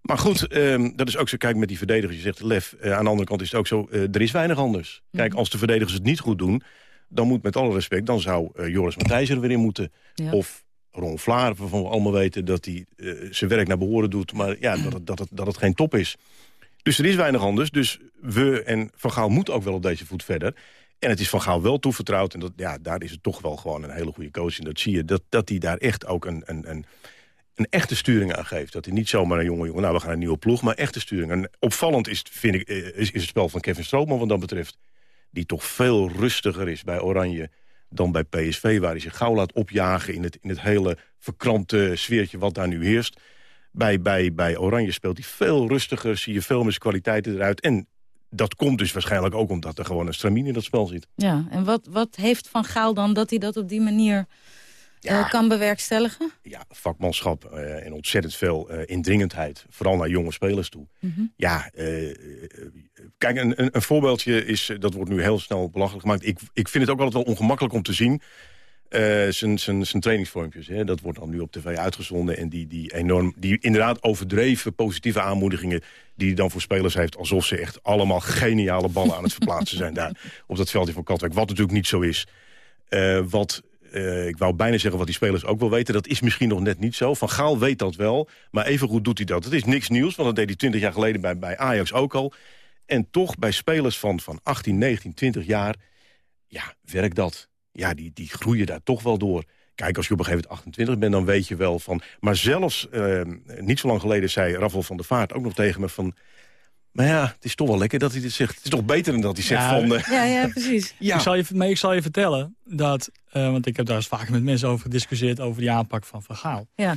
Speaker 17: Maar goed, um, dat is ook zo. Kijk, met die verdedigers, je zegt lef. aan de andere kant is het ook zo, er is weinig anders. -hmm. Kijk, als de verdedigers het niet goed doen dan moet met alle respect... dan zou Joris Matthijs er weer in moeten. Ja. Of Ron Vlaar, waarvan we allemaal weten dat hij zijn werk naar behoren doet... maar ja, dat het, dat, het, dat het geen top is. Dus er is weinig anders. Dus we en Van Gaal moeten ook wel op deze voet verder. En het is Van Gaal wel toevertrouwd. En dat, ja, daar is het toch wel gewoon een hele goede coach. En dat zie je, dat, dat hij daar echt ook een, een, een, een echte sturing aan geeft. Dat hij niet zomaar een jonge jongen, nou we gaan een nieuwe ploeg... maar echte sturing. En opvallend is, vind ik, is, is het spel van Kevin Strootman wat dat betreft die toch veel rustiger is bij Oranje dan bij PSV... waar hij zich gauw laat opjagen in het, in het hele verkrampte sfeertje wat daar nu heerst. Bij, bij, bij Oranje speelt hij veel rustiger, zie je veel meer kwaliteiten eruit. En dat komt dus waarschijnlijk ook omdat er gewoon een stramien in dat spel zit.
Speaker 14: Ja, en wat, wat heeft Van Gaal dan dat hij dat op die manier ja, uh, kan bewerkstelligen?
Speaker 17: Ja, vakmanschap uh, en ontzettend veel uh, indringendheid. Vooral naar jonge spelers toe. Mm -hmm. Ja, kijk, een, een, een, voorbeeldje is, dat wordt nu heel snel belachelijk gemaakt. Ik, ik vind het ook altijd wel ongemakkelijk om te zien... zijn trainingsvormpjes. Hè. Dat wordt dan nu op tv uitgezonden. En die, die, enorm, die inderdaad overdreven positieve aanmoedigingen... die hij dan voor spelers heeft... alsof ze echt allemaal geniale ballen aan het verplaatsen zijn... daar op dat veldje van Katwijk. Wat natuurlijk niet zo is. wat eh, ik wou bijna zeggen wat die spelers ook wel weten. Dat is misschien nog net niet zo. Van Gaal weet dat wel, maar evengoed doet hij dat. Het is niks nieuws, want dat deed hij 20 jaar geleden bij, bij Ajax ook al. En toch bij spelers van, van 18, 19, 20 jaar... ja, werkt dat. Ja, die, die groeien daar toch wel door. Kijk, als je op een gegeven moment 28 bent, dan weet je wel van... Maar zelfs, eh, niet zo lang geleden zei Raffel van der Vaart ook nog tegen me van... Maar ja, het is toch wel lekker dat hij dit zegt. Het is toch beter dan dat hij zegt
Speaker 16: Ja,
Speaker 17: van... eh,
Speaker 14: Ja, ja, precies. [LAUGHS]
Speaker 17: Ja.
Speaker 16: Ik, zal je, maar ik zal je vertellen dat, eh, want ik heb daar eens vaak met mensen over gediscussieerd... over die aanpak van Van Gaal.
Speaker 14: Ja.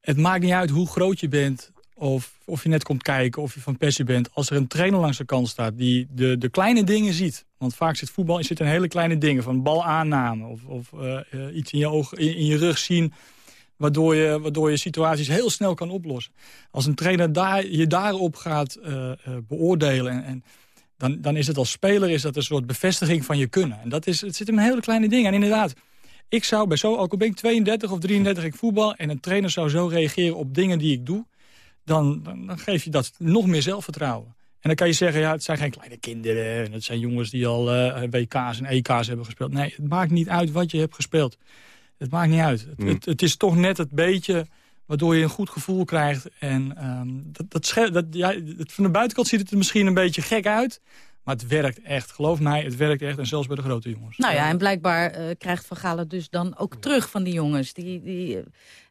Speaker 16: Het maakt niet uit hoe groot je bent of, of je net komt kijken of je van passie bent. Als er een trainer langs de kant staat die de, de kleine dingen ziet. Want vaak zit voetbal zit in hele kleine dingen. Van balaanname of, of eh, eh, iets in je, oog, in, in je rug zien... Waardoor je, waardoor je situaties heel snel kan oplossen. Als een trainer daar, je daarop gaat eh, beoordelen... En, dan, dan is het als speler is dat een soort bevestiging van je kunnen. En dat is, het zit in hele kleine dingen. En inderdaad, ik zou bij zo, ook al ben ik 32 of 33, ik voetbal... en een trainer zou zo reageren op dingen die ik doe... dan, dan, dan geef je dat nog meer zelfvertrouwen. En dan kan je zeggen, ja, het zijn geen kleine kinderen... en het zijn jongens die al eh, WK's en EK's hebben gespeeld. Nee, het maakt niet uit wat je hebt gespeeld. Het maakt niet uit. Het,
Speaker 17: Mm.
Speaker 16: het, het is toch net het beetje waardoor je een goed gevoel krijgt. En ehm, dat, dat, sche- dat, ja, het, van de buitenkant ziet het er misschien een beetje gek uit... maar het werkt echt. Geloof mij, het werkt echt. En zelfs bij de grote jongens.
Speaker 14: Nou ja, en blijkbaar eh, krijgt Van Gaal het dus dan ook terug van die jongens. Die, die,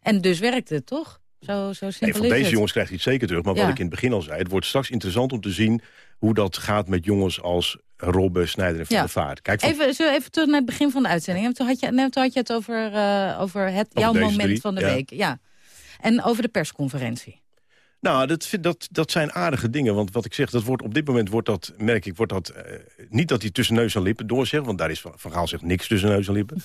Speaker 14: en dus werkt het, toch? Zo, zo
Speaker 17: Nee,
Speaker 14: simpel
Speaker 17: van deze
Speaker 14: het.
Speaker 17: jongens krijgt hij het zeker terug. Maar
Speaker 14: Ja.
Speaker 17: wat ik in het begin al zei... het wordt straks interessant om te zien hoe dat gaat met jongens als Robben, Snijder en Van
Speaker 14: Ja.
Speaker 17: der Vaart. Kijk, van,
Speaker 14: Even, even terug naar het begin van de uitzending. En Toen had je, toen had je het over, eh, over het, jouw moment
Speaker 17: drie,
Speaker 14: van de
Speaker 17: ja.
Speaker 14: week. Ja. En over de persconferentie.
Speaker 17: Nou, dat, dat, dat zijn aardige dingen. Want wat ik zeg, dat wordt, op dit moment wordt dat, merk ik, wordt dat... eh, niet dat hij tussen neus en lippen doorzegt... want daar is Van, van Gaal zegt niks tussen neus en lippen.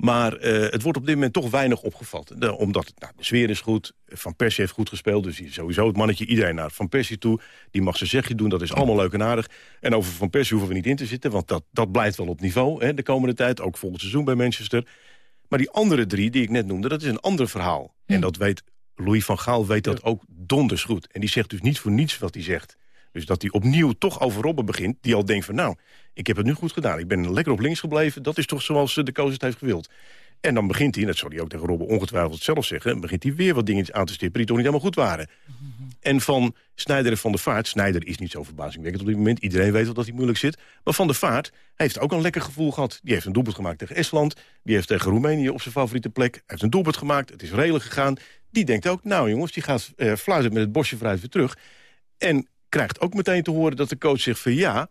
Speaker 17: Maar eh, het wordt op dit moment toch weinig opgevat. De- omdat nou, de sfeer is goed, Van Persie heeft goed gespeeld... dus sowieso het mannetje iedereen naar Van Persie toe. Die mag zijn zegje doen, dat is allemaal leuk en aardig. En over Van Persie hoeven we niet in te zitten... want dat, dat blijft wel op niveau hè, de komende tijd. Ook volgend seizoen bij Manchester. Maar die andere drie die ik net noemde, dat is een ander verhaal. En dat weet Louis van Gaal weet dat ook donders goed. En die zegt dus niet voor niets wat hij zegt. Dus dat hij opnieuw toch over Robben begint... die al denkt van nou, ik heb het nu goed gedaan. Ik ben lekker op links gebleven. Dat is toch zoals eh, de coach het heeft gewild. En dan begint hij, en dat zal hij ook tegen Robben ongetwijfeld zelf zeggen... begint hij weer wat dingetjes aan te stippen die toch niet helemaal goed waren. En van Snijder en Van der Vaart... Snijder is niet zo verbazingwekkend op dit moment. Iedereen weet wel dat hij moeilijk zit. Maar Van der Vaart heeft ook een lekker gevoel gehad. Die heeft een doelpunt gemaakt tegen Estland. Die heeft tegen Roemenië op zijn favoriete plek. Hij heeft een doelpunt gemaakt. Het is redelijk gegaan. Die denkt ook, nou jongens, die gaat eh, fluiten met het bosje vooruit weer terug. En krijgt ook meteen te horen dat de coach zegt van... ja,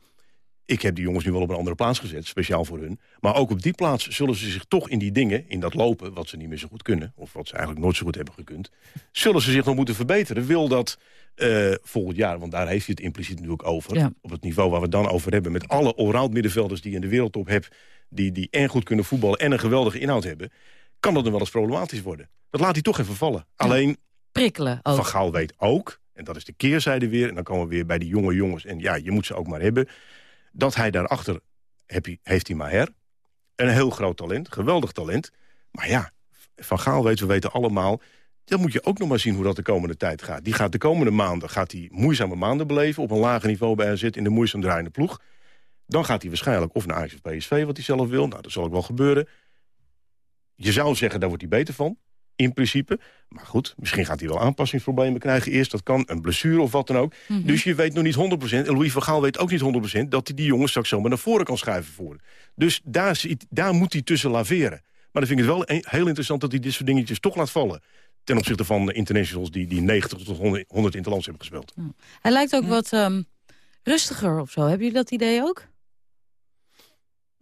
Speaker 17: ik heb die jongens nu wel op een andere plaats gezet, speciaal voor hun. Maar ook op die plaats zullen ze zich toch in die dingen, in dat lopen... wat ze niet meer zo goed kunnen, of wat ze eigenlijk nooit zo goed hebben gekund... zullen ze zich nog moeten verbeteren. Wil dat eh, volgend jaar, want daar heeft hij het impliciet natuurlijk over...
Speaker 14: Ja.
Speaker 17: op het niveau waar we het dan over hebben... met alle allround middenvelders die je in de wereldtop hebt... die, die en goed kunnen voetballen en een geweldige inhoud hebben... kan dat dan wel eens problematisch worden. Dat laat hij toch even vallen. Alleen,
Speaker 14: Prikkelen ook.
Speaker 17: Van Gaal weet ook, en dat is de keerzijde weer... en dan komen we weer bij die jonge jongens, en ja, je moet ze ook maar hebben... dat hij daarachter heeft hij Maher. Een heel groot talent, geweldig talent. Maar ja, Van Gaal weet, we weten allemaal... dan moet je ook nog maar zien hoe dat de komende tijd gaat. Die gaat de komende maanden gaat hij moeizame maanden beleven... op een lager niveau bij AZ in de moeizaam draaiende ploeg. Dan gaat hij waarschijnlijk of naar Ajax of PSV, wat hij zelf wil. Nou, dat zal ook wel gebeuren. Je zou zeggen, daar wordt hij beter van. In principe. Maar goed, misschien gaat hij wel aanpassingsproblemen krijgen eerst. Dat kan, een blessure of wat dan ook.
Speaker 14: Mhm.
Speaker 17: Dus je weet nog niet 100%. En Louis van Gaal weet ook niet 100% dat hij die jongens straks zomaar naar voren kan schuiven voor. Dus daar, daar moet hij tussen laveren. Maar dan vind ik het wel heel interessant dat hij dit soort dingetjes toch laat vallen. Ten opzichte van de internationals die, die 90 tot 100, 100 interlands hebben gespeeld.
Speaker 14: Hij lijkt ook wat ehm, rustiger of zo. Hebben jullie dat idee ook?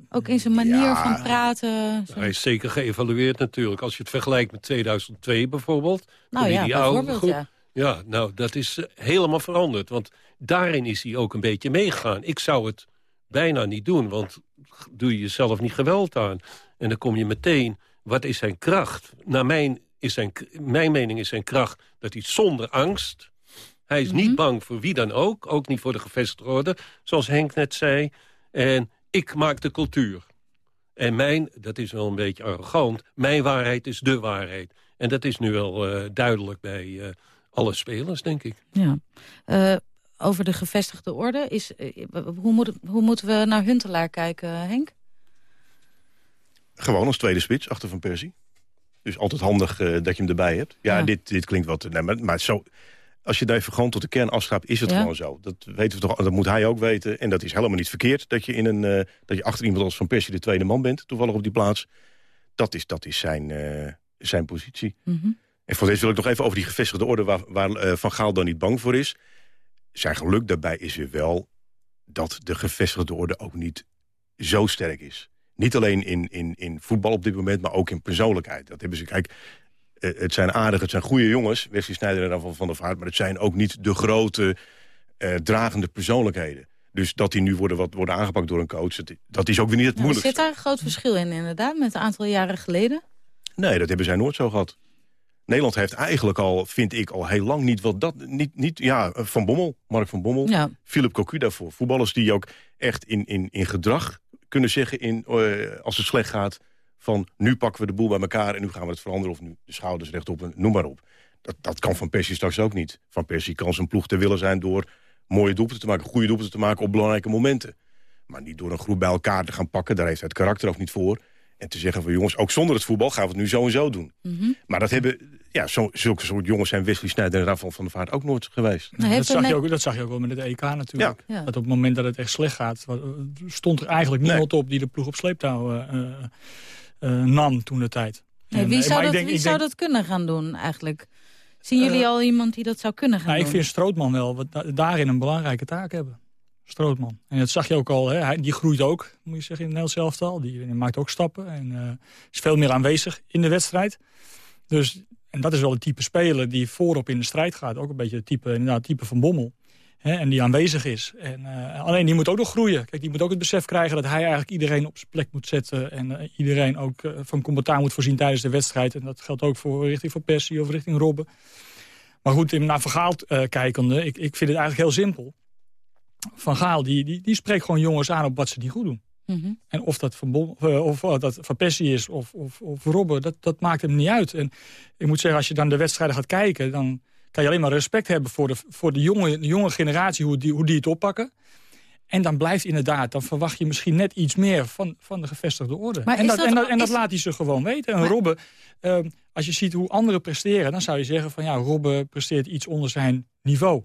Speaker 14: Ook in zijn manier
Speaker 15: Ja.
Speaker 14: van praten. zo.
Speaker 15: Hij is zeker geëvalueerd natuurlijk. Als je het vergelijkt met 2002 bijvoorbeeld.
Speaker 14: Nou ja,
Speaker 15: die oude groep-
Speaker 14: ja.
Speaker 15: Ja, nou, dat is eh, helemaal veranderd. Want daarin is hij ook een beetje meegegaan. Ik zou het bijna niet doen, want doe je jezelf niet geweld aan. En dan kom je meteen, wat is zijn kracht? Naar mijn, is zijn, mijn mening is zijn kracht dat hij zonder angst... Hij is niet bang voor wie dan ook, ook niet voor de gevestigde orde. Zoals Henk net zei. En ik maak de cultuur. En mijn, dat is wel een beetje arrogant... mijn waarheid is de waarheid. En dat is nu wel eh, duidelijk bij eh, alle spelers, denk ik.
Speaker 14: Ja. Eh, over de gevestigde orde. Is, hoe, moet, hoe moeten we naar Huntelaar kijken, Henk?
Speaker 17: Gewoon als tweede spits achter Van Persie. Dus altijd handig eh, dat je hem erbij hebt. Ja,
Speaker 14: Ja.
Speaker 17: Dit, dit klinkt wat... Nee, maar, maar zo, als je daar even gewoon tot de kern afschaapt, is het
Speaker 14: Ja.
Speaker 17: gewoon zo. Dat weten we toch, dat moet hij ook weten. En dat is helemaal niet verkeerd. Dat je, in een, eh, dat je achter iemand als Van Persie de tweede man bent. Toevallig op die plaats. Dat is, dat is zijn, eh, zijn positie.
Speaker 14: Mhm.
Speaker 17: En voor deze wil ik nog even over die gevestigde orde... waar, waar eh, Van Gaal dan niet bang voor is. Zijn geluk daarbij is weer wel dat de gevestigde orde ook niet zo sterk is. Niet alleen in, in, in voetbal op dit moment, maar ook in persoonlijkheid. Dat hebben ze, kijk, het zijn aardige, het zijn goede jongens... Wesley Sneijder en dan van Van der Vaart... maar het zijn ook niet de grote, eh, dragende persoonlijkheden. Dus dat die nu worden, wat, worden aangepakt door een coach... Dat, dat is ook weer niet het
Speaker 14: Nou,
Speaker 17: moeilijkste.
Speaker 14: zit daar een groot verschil in inderdaad met een aantal jaren geleden?
Speaker 17: Nee, dat hebben zij nooit zo gehad. Nederland heeft eigenlijk al, vind ik, al heel lang niet wat dat... Niet, niet, ja, Van Bommel, Mark van Bommel,
Speaker 14: Ja.
Speaker 17: Philip Cocu daarvoor. Voetballers die ook echt in, in, in gedrag kunnen zeggen... In, eh, als het slecht gaat, van nu pakken we de boel bij elkaar... en nu gaan we het veranderen of nu de schouders rechtop en noem maar op. Dat, dat kan Van Persie straks ook niet. Van Persie kan zijn ploeg te willen zijn door mooie doelpunten te maken... goede doelpunten te maken op belangrijke momenten. Maar niet door een groep bij elkaar te gaan pakken. Daar heeft hij het karakter ook niet voor. En te zeggen van jongens, ook zonder het voetbal gaan we het nu zo en zo doen.
Speaker 14: Mhm.
Speaker 17: Maar dat hebben, ja, zo, zulke soort jongens zijn Wesley Sneijder en Rafael van der Vaart ook nooit geweest.
Speaker 14: Nou,
Speaker 16: dat, zag je ook, dat zag je ook wel met het EK natuurlijk.
Speaker 14: Ja. Ja.
Speaker 16: Dat op het moment dat het echt slecht gaat... stond er eigenlijk niemand op die de ploeg op sleeptouw eh, eh, nam toen de tijd.
Speaker 14: Nee,
Speaker 16: En,
Speaker 14: wie
Speaker 16: eh,
Speaker 14: zou, dat,
Speaker 16: ik denk-
Speaker 14: wie
Speaker 16: ik
Speaker 14: zou
Speaker 16: denk-
Speaker 14: dat kunnen gaan doen eigenlijk? Zien jullie
Speaker 16: Eh,
Speaker 14: al iemand die dat zou kunnen gaan
Speaker 16: Nou, ik
Speaker 14: doen?
Speaker 16: vind Strootman wel wat, da- daarin een belangrijke taak hebben. Strootman. En dat zag je ook al. Hè. Hij, die groeit ook, moet je zeggen, in het Nederlands elftal. Die, die maakt ook stappen en eh, is veel meer aanwezig in de wedstrijd. Dus, en dat is wel het type speler die voorop in de strijd gaat. Ook een beetje het type, inderdaad, type van Bommel. Hè, en die aanwezig is. En, eh, alleen die moet ook nog groeien. Kijk, die moet ook het besef krijgen dat hij eigenlijk iedereen op zijn plek moet zetten. En eh, iedereen ook eh, van commentaar moet voorzien tijdens de wedstrijd. En dat geldt ook voor richting Van Persie of richting Robben. Maar goed, in- naar Van Gaal kijkende, ik, ik vind het eigenlijk heel simpel. Van Gaal, die, die, die spreekt gewoon jongens aan op wat ze niet goed doen.
Speaker 14: Mhm.
Speaker 16: En of dat Van, eh, of, dat van Persie is of, of, of Robben, dat, dat maakt hem niet uit. En ik moet zeggen, als je dan de wedstrijden gaat kijken... dan kan je alleen maar respect hebben voor de, voor de, jonge, de jonge generatie, hoe die, hoe die het oppakken. En dan blijft inderdaad, dan verwacht je misschien net iets meer van, van de gevestigde orde.
Speaker 14: Maar
Speaker 16: en, dat,
Speaker 14: dat
Speaker 16: en, dat,
Speaker 14: al-
Speaker 16: en dat
Speaker 14: is-
Speaker 16: laat hij ze gewoon weten. En Robben, eh, als je ziet hoe anderen presteren... dan zou je zeggen van ja, Robben presteert iets onder zijn niveau.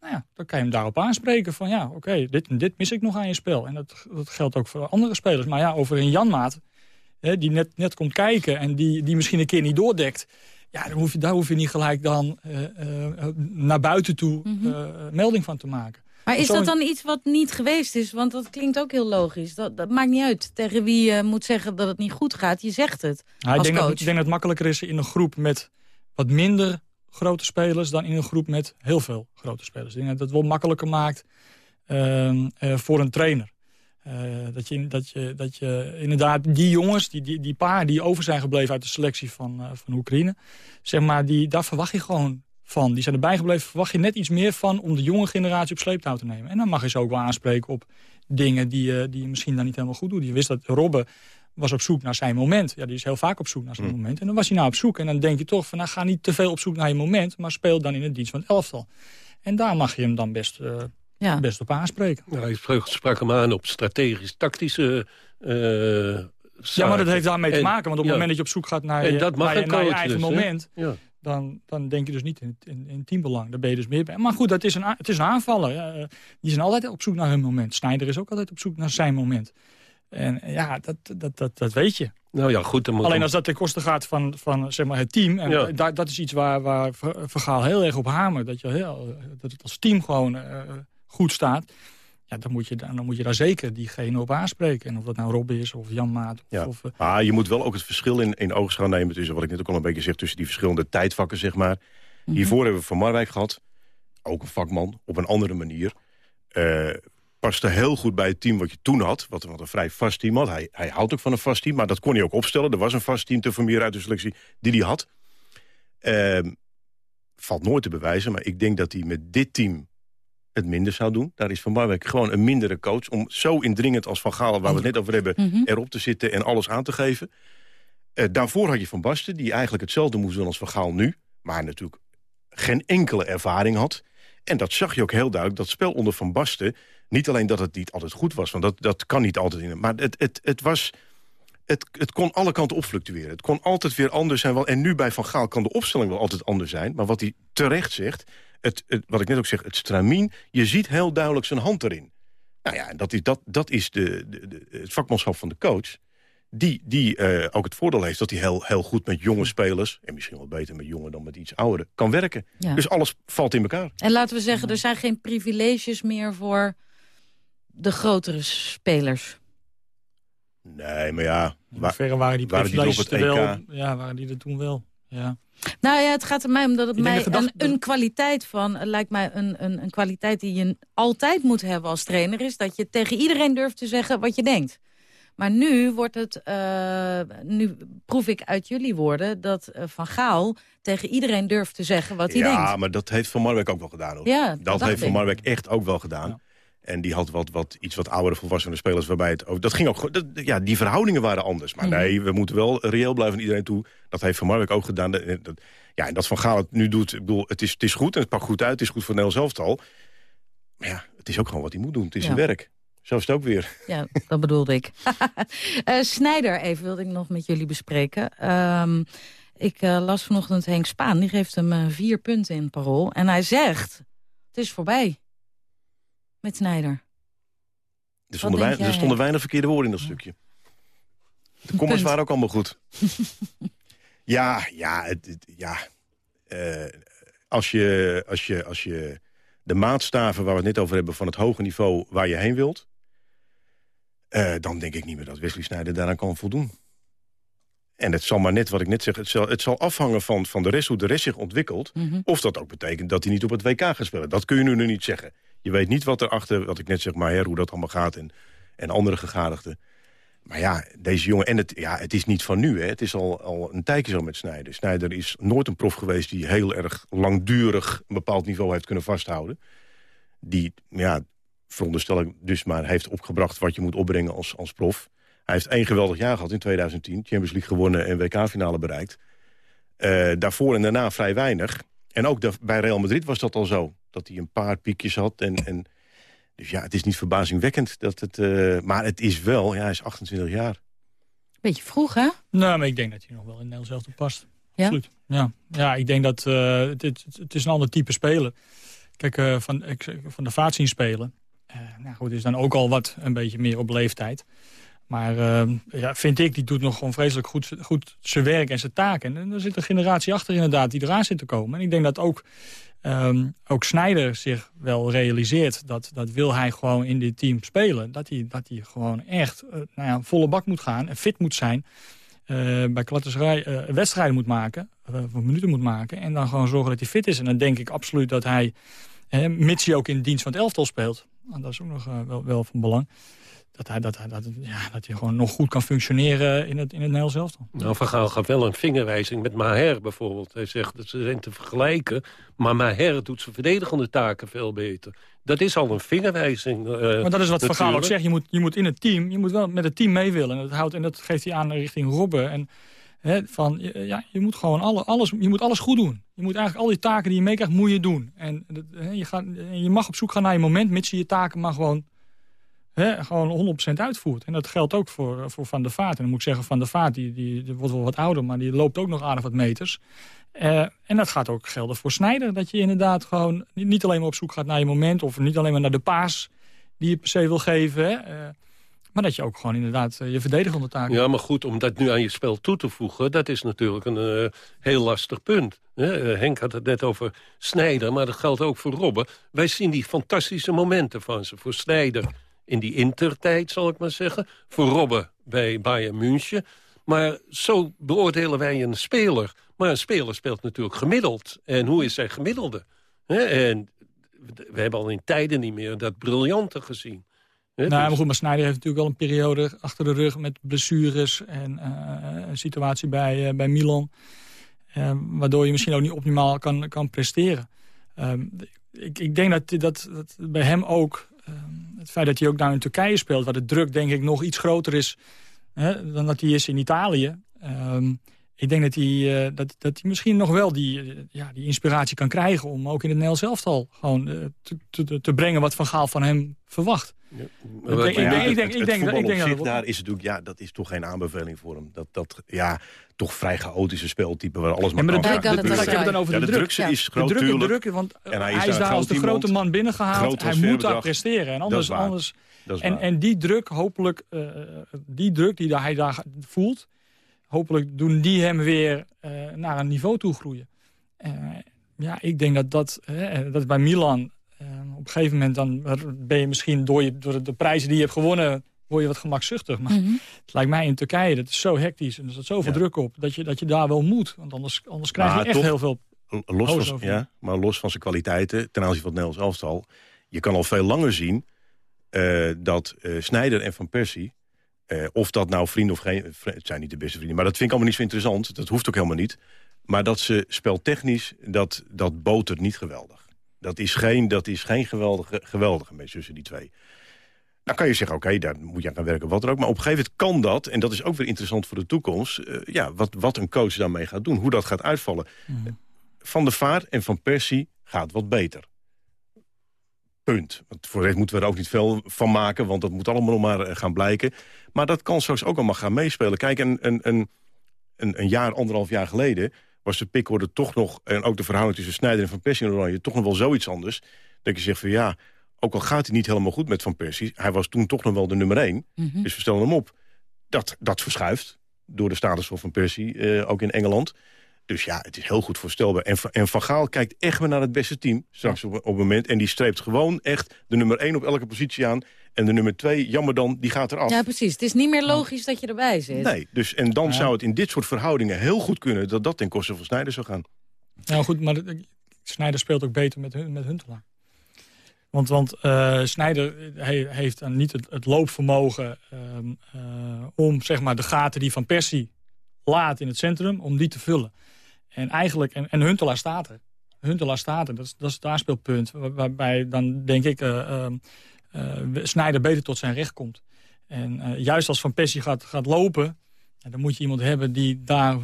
Speaker 16: Nou ja, dan kan je hem daarop aanspreken van ja, oké, dit dit mis ik nog aan je spel. En dat, dat geldt ook voor andere spelers. Maar ja, over een Janmaat, hè, die net, net komt kijken en die, die misschien een keer niet doordekt... Ja, dan hoef je, daar hoef je niet gelijk dan eh, eh, naar buiten toe eh, melding van te maken.
Speaker 14: Mhm. Maar is dat dan iets wat niet geweest is? Want dat klinkt ook heel logisch. Dat, dat maakt niet uit tegen wie je moet zeggen dat het niet goed gaat. Je zegt het
Speaker 16: Nou, ik,
Speaker 14: als
Speaker 16: denk
Speaker 14: coach.
Speaker 16: dat, ik denk dat het makkelijker is in een groep met wat minder grote spelers... dan in een groep met heel veel grote spelers. Ik denk dat het wel makkelijker maakt ehm, eh, voor een trainer. Eh, dat, je, dat, je, dat je inderdaad die jongens, die, die, die paar die over zijn gebleven... uit de selectie van, eh, van Oekraïne, zeg maar, die, daar verwacht je gewoon van. Die zijn erbij gebleven, verwacht je net iets meer van... om de jonge generatie op sleeptouw te nemen. En dan mag je ze ook wel aanspreken op dingen die, je- die je misschien dan niet helemaal goed doet. Je wist dat Robben was op zoek naar zijn moment. Ja, die is heel vaak op zoek naar zijn moment. En dan was hij nou op zoek. En dan denk je toch van, nou, ga niet te veel op zoek naar je moment... maar speel dan in het dienst van het elftal. En daar mag je hem dan best, best op aanspreken.
Speaker 15: Nou, ik sprak, sprak hem aan op strategisch-tactische eh
Speaker 16: Ja, maar dat heeft daarmee te
Speaker 15: En-
Speaker 16: maken. Want op het
Speaker 15: ja.
Speaker 16: moment dat je op zoek gaat naar
Speaker 15: En
Speaker 16: je,
Speaker 15: dat mag
Speaker 16: naar je, naar eigen
Speaker 15: dus,
Speaker 16: moment...
Speaker 15: Ja.
Speaker 16: Dan, dan denk je dus niet in, in, in teambelang. Daar ben je dus meer bij. Maar goed, dat is een, het is een aanvaller. Ja, eh, die zijn altijd op zoek naar hun moment. Snijder is ook altijd op zoek naar zijn moment. En eh, ja, dat, dat, dat, dat weet je.
Speaker 15: Nou ja, goed. Dan moet
Speaker 16: Alleen als dat ten koste gaat van, van zeg maar, het team. En
Speaker 15: Ja.
Speaker 16: da- dat is iets waar, waar Ver- Vergaal heel erg op hamert. Dat, je heel, dat het als team gewoon eh, goed staat. Ja, dan, moet je, dan moet je daar zeker diegene op aanspreken. En of dat nou Robben is of Jan Maat. Of,
Speaker 17: Ja.
Speaker 16: of, eh,
Speaker 17: Maar je moet wel ook het verschil in, in oogschouw nemen... tussen wat ik net ook al een beetje zeg... tussen die verschillende tijdvakken, zeg maar.
Speaker 16: Mhm.
Speaker 17: Hiervoor hebben we Van Marwijk gehad. Ook een vakman, op een andere manier. Eh paste heel goed bij het team wat je toen had. Wat, wat een vrij vast team had. Hij, hij houdt ook van een vast team, maar dat kon hij ook opstellen. Er was een vast team te formeren uit de selectie die hij had. Ehm, valt nooit te bewijzen, maar ik denk dat hij met dit team het minder zou doen. Daar is Van Marwijk gewoon een mindere coach... om zo indringend als Van Gaal, waar we het net over hebben...
Speaker 14: Mhm.
Speaker 17: erop te zitten en alles aan te geven. Eh, daarvoor had je Van Basten, die eigenlijk hetzelfde moest doen als Van Gaal nu... maar natuurlijk geen enkele ervaring had. En dat zag je ook heel duidelijk, dat spel onder Van Basten... niet alleen dat het niet altijd goed was, want dat, dat kan niet altijd in... maar het, het, het was het, het kon alle kanten op fluctueren. Het kon altijd weer anders zijn. En nu bij Van Gaal kan de opstelling wel altijd anders zijn. Maar wat hij terecht zegt, het, het, wat ik net ook zeg, het stramien... je ziet heel duidelijk zijn hand erin. Nou ja, en dat is, dat, dat is de, de, de- het vakmanschap van de coach... die, die eh, ook het voordeel heeft dat hij heel, heel goed met jonge spelers... en misschien wel beter met jongen dan met iets ouderen, kan werken.
Speaker 14: Ja.
Speaker 17: Dus alles valt in elkaar.
Speaker 14: En laten we zeggen, er zijn geen privileges meer voor de grotere spelers.
Speaker 17: Nee, maar ja...
Speaker 16: In hoeverre waren die
Speaker 17: waren die er op
Speaker 16: privileges
Speaker 17: het EK?
Speaker 16: wel? Ja, waren die er toen wel. Ja.
Speaker 14: Nou ja, het gaat er mij om dat het mij een, een kwaliteit van... lijkt mij een, een, een kwaliteit die je altijd moet hebben als trainer... is dat je tegen iedereen durft te zeggen wat je denkt. Maar nu wordt het... eh, nu proef ik uit jullie woorden dat eh, Van Gaal tegen iedereen durft te zeggen wat hij
Speaker 17: ja,
Speaker 14: denkt.
Speaker 17: maar dat heeft Van Marwijk ook wel gedaan. Hoor.
Speaker 14: Ja, dat
Speaker 17: heeft Van. Marwijk echt ook wel gedaan. En die had wat, wat, iets wat oudere volwassene spelers waarbij het ook... Dat ging ook, dat, ja, die verhoudingen waren anders. Maar
Speaker 14: Mhm.
Speaker 17: nee, we moeten wel reëel blijven naar iedereen toe. Dat heeft Van Marwijk ook gedaan. Dat, dat- ja, en dat Van Gaal het nu doet, ik bedoel, het is, het is goed en het pakt goed uit. Het is goed voor Nederland zelftal. Maar ja, het is ook gewoon wat hij moet doen. Het is
Speaker 14: Ja.
Speaker 17: zijn werk. Zo is het ook weer.
Speaker 14: Ja, dat bedoelde ik. [LAUGHS] Eh Snijder even wilde ik nog met jullie bespreken. Ehm, ik eh, las vanochtend Henk Spaan, die geeft hem eh, vier punten in parool. En hij zegt, het is voorbij met Snijder.
Speaker 17: Er stonden,
Speaker 14: denk
Speaker 17: wei- er stonden weinig verkeerde woorden in dat stukje. De comments waren ook allemaal goed. [LAUGHS] ja, ja, het, het- ja. Eh, als, je, als, je, als je de maatstaven waar we het net over hebben... van het hoge niveau waar je heen wilt... eh, dan denk ik niet meer dat Wesley Sneijder daaraan kan voldoen. En het zal maar net, wat ik net zeg... het zal, het zal afhangen van, van de rest, hoe de rest zich ontwikkelt... of dat ook betekent dat hij niet op het WK gaat spelen. Dat kun je nu nog niet zeggen. Je weet niet wat erachter, wat ik net zeg, maar hoe dat allemaal gaat... en, en andere gegadigden. Maar ja, deze jongen, en het, ja, het is niet van nu, hè. het is al, al een tijdje zo met Snijder. Snijder is nooit een prof geweest die heel erg langdurig... een bepaald niveau heeft kunnen vasthouden. Die, ja, veronderstel ik dus maar, heeft opgebracht wat je moet opbrengen als, als prof. Hij heeft één geweldig jaar gehad in 2010. Champions League gewonnen en WK-finale bereikt. Eh, daarvoor en daarna vrij weinig. En ook bij Real Madrid was dat al zo. Dat hij een paar piekjes had. En, en, dus ja, het is niet verbazingwekkend. Dat het, eh, maar het is wel, ja, hij is 28 jaar.
Speaker 14: Beetje vroeg, hè?
Speaker 16: Nou, maar ik denk dat hij nog wel in Nederland zelf past.
Speaker 14: Ja?
Speaker 16: Absoluut. Ja, ja ik denk dat eh, het, het, het is een ander type speler. Kijk, eh, van, ik, van de vaart zien spelen. Eh, nou goed, is dan ook al wat een beetje meer op leeftijd. Maar eh, ja, vind ik, die doet nog gewoon vreselijk goed, goed zijn werk en zijn taken. En er zit een generatie achter inderdaad die eraan zit te komen. En ik denk dat ook, ehm, ook Snijder zich wel realiseert... Dat, dat wil hij gewoon in dit team spelen. Dat hij, dat hij gewoon echt eh, nou ja, volle bak moet gaan en fit moet zijn... eh, bij klatterserij eh, wedstrijden moet maken, minuten moet maken... en dan gewoon zorgen dat hij fit is. En dan denk ik absoluut dat hij, eh, mits hij ook in dienst van het elftal speelt... en dat is ook nog wel, wel van belang... Dat hij, dat, hij, dat, ja, dat hij gewoon nog goed kan functioneren in het, in het Nederlands elftal.
Speaker 15: Nou, Van Gaal gaf wel een vingerwijzing met Maher bijvoorbeeld. Hij zegt dat ze zijn te vergelijken, maar Maher doet zijn verdedigende taken veel beter. Dat is al een vingerwijzing. eh,
Speaker 16: Maar dat is wat Van Gaal ook zegt. Je moet, je moet in het team, je moet wel met het team mee willen. En dat, houdt, en dat geeft hij aan richting Robben. En, hè, van, ja, je moet gewoon alle, alles, je moet alles goed doen. Je moet eigenlijk al die taken die je meekrijgt, moet je doen. En dat, hè, je, gaat, je mag op zoek gaan naar je moment, mits je je taken maar gewoon, gewoon 100% uitvoert. En dat geldt ook voor, voor Van der Vaart. En dan moet ik zeggen, Van der Vaart die, die, wordt wel wat ouder, maar die loopt ook nog aardig wat meters. Eh, en dat gaat ook gelden voor Snijder. Dat je inderdaad gewoon niet- alleen maar op zoek gaat naar je moment... of niet alleen maar naar de paas die je per se wil geven... Eh, maar dat je ook gewoon inderdaad eh, je verdedigende taak
Speaker 15: Ja, maar goed, om dat nu aan je spel toe te voegen... dat is natuurlijk een eh, heel lastig punt. hè. Eh, Henk had het net over Snijder, maar dat geldt ook voor Robben. Wij zien die fantastische momenten van ze. Voor Snijder in die intertijd, zal ik maar zeggen. Voor Robben bij Bayern München. Maar zo beoordelen wij een speler. Maar een speler speelt natuurlijk gemiddeld. En hoe is zijn gemiddelde? En we hebben al in tijden niet meer dat briljante gezien. Hè,
Speaker 16: Nou,
Speaker 15: dus-
Speaker 16: maar goed, maar heeft natuurlijk wel een periode achter de rug... met blessures en eh, een situatie bij, eh, bij Milan... eh, waardoor je misschien ook niet optimaal kan, kan presteren. Ehm, ik, ik denk dat, dat, dat bij hem ook... ehm, het feit dat hij ook nou in Turkije speelt... waar de druk denk ik nog iets groter is hè, dan dat hij is in Italië... ehm, ik denk dat hij, eh, dat, dat hij misschien nog wel die, eh, ja, die inspiratie kan krijgen... om ook in het Nederlands elftal gewoon eh, te, te, te brengen wat Van Gaal van hem verwacht.
Speaker 17: Ja,
Speaker 16: ik denk- ik denk- ik denk-
Speaker 17: voetbal
Speaker 16: ik denk
Speaker 17: op
Speaker 16: dat
Speaker 17: daar is natuurlijk, ja, dat is toch geen aanbeveling voor hem. Dat, dat ja, toch vrij chaotische speeltype waar alles
Speaker 16: Ja,
Speaker 17: maar kan.
Speaker 16: de,
Speaker 17: Ja, de druk-
Speaker 16: heb het dan over
Speaker 17: ja,
Speaker 16: de,
Speaker 17: de
Speaker 16: druk.
Speaker 17: druk is
Speaker 16: de
Speaker 17: groot,
Speaker 16: druk, de druk, want
Speaker 17: En
Speaker 16: hij,
Speaker 17: hij
Speaker 16: is
Speaker 17: daar
Speaker 16: als de grote man binnengehaald. Hij moet daar presteren. En
Speaker 17: Dat
Speaker 16: anders, anders,
Speaker 17: Dat
Speaker 16: en, en die druk, hopelijk, eh, die druk die daar- hij daar voelt... hopelijk doen die hem weer eh, naar een niveau toe groeien. Eh, ja, ik denk dat dat, hè, dat bij Milan... eh, op een gegeven moment dan ben je misschien door, je, door de, de prijzen die je hebt gewonnen... word je wat gemakzuchtig. Maar
Speaker 14: Mhm.
Speaker 16: het lijkt mij in Turkije, dat is zo hectisch... en er zit zoveel
Speaker 17: Ja.
Speaker 16: druk op, dat je, dat je daar wel moet. Want anders, anders krijg je echt
Speaker 17: toch-
Speaker 16: heel veel...
Speaker 17: Los van, ja, maar los van zijn kwaliteiten ten aanzien van het Nederlands elftal... je kan al veel langer zien eh, dat eh Snijder en Van Persie... eh, of dat nou vrienden of geen... Het zijn niet de beste vrienden, maar dat vind ik allemaal niet zo interessant. Dat hoeft ook helemaal niet. Maar dat ze speltechnisch, dat, dat botert niet geweldig. Dat is geen, dat is geen geweldige, geweldige match tussen die twee. Dan kan je zeggen, oké, daar moet je aan gaan werken, wat er ook. Maar op een gegeven moment kan dat, en dat is ook weer interessant voor de toekomst... eh, ja, wat, wat een coach daarmee gaat doen, hoe dat gaat uitvallen. Van de Vaart en Van Persie gaat wat beter. Punt. Want voor de rest moeten we er ook niet veel van maken... want dat moet allemaal nog maar eh, gaan blijken. Maar dat kan straks ook allemaal gaan meespelen. Kijk, een, een, een, een, jaar, anderhalf jaar geleden... was de pickorde toch nog... en ook de verhouding tussen Snijder en Van Persie en Oranje... toch nog wel zoiets anders. Dat je zegt van ja, ook al gaat hij niet helemaal goed met Van Persie... hij was toen toch nog wel de nummer één.
Speaker 14: Mhm.
Speaker 17: Dus we stellen hem op. Dat, dat verschuift door de status van Van Persie, eh, ook in Engeland. Dus ja, het is heel goed voorstelbaar. En, Van- en Van Gaal kijkt echt maar naar het beste team straks op, op het moment. En die streept gewoon echt de nummer 1 op elke positie aan. En de nummer 2, jammer dan, die gaat eraf.
Speaker 14: Ja, precies. Het is niet meer logisch dat je erbij zit.
Speaker 17: Nee, dus, en dan zou het in dit soort verhoudingen heel goed kunnen... dat dat ten koste van Snijder zou gaan.
Speaker 16: Nou goed, maar de- Sneijder speelt ook beter met, hun, met Huntelaar. Want, want eh Sneijder he- heeft dan niet het, het loopvermogen ehm, eh, om zeg maar, de gaten die Van Persie laat in het centrum, om die te vullen. En eigenlijk, en, en Huntelaar staat er. Huntelaar staat er, dat is, dat is het aanspeelpunt. Waar- Waarbij dan denk ik eh ehm, eh, Sneijder beter tot zijn recht komt. En eh, juist als Van Persie gaat, gaat lopen, dan moet je iemand hebben die daar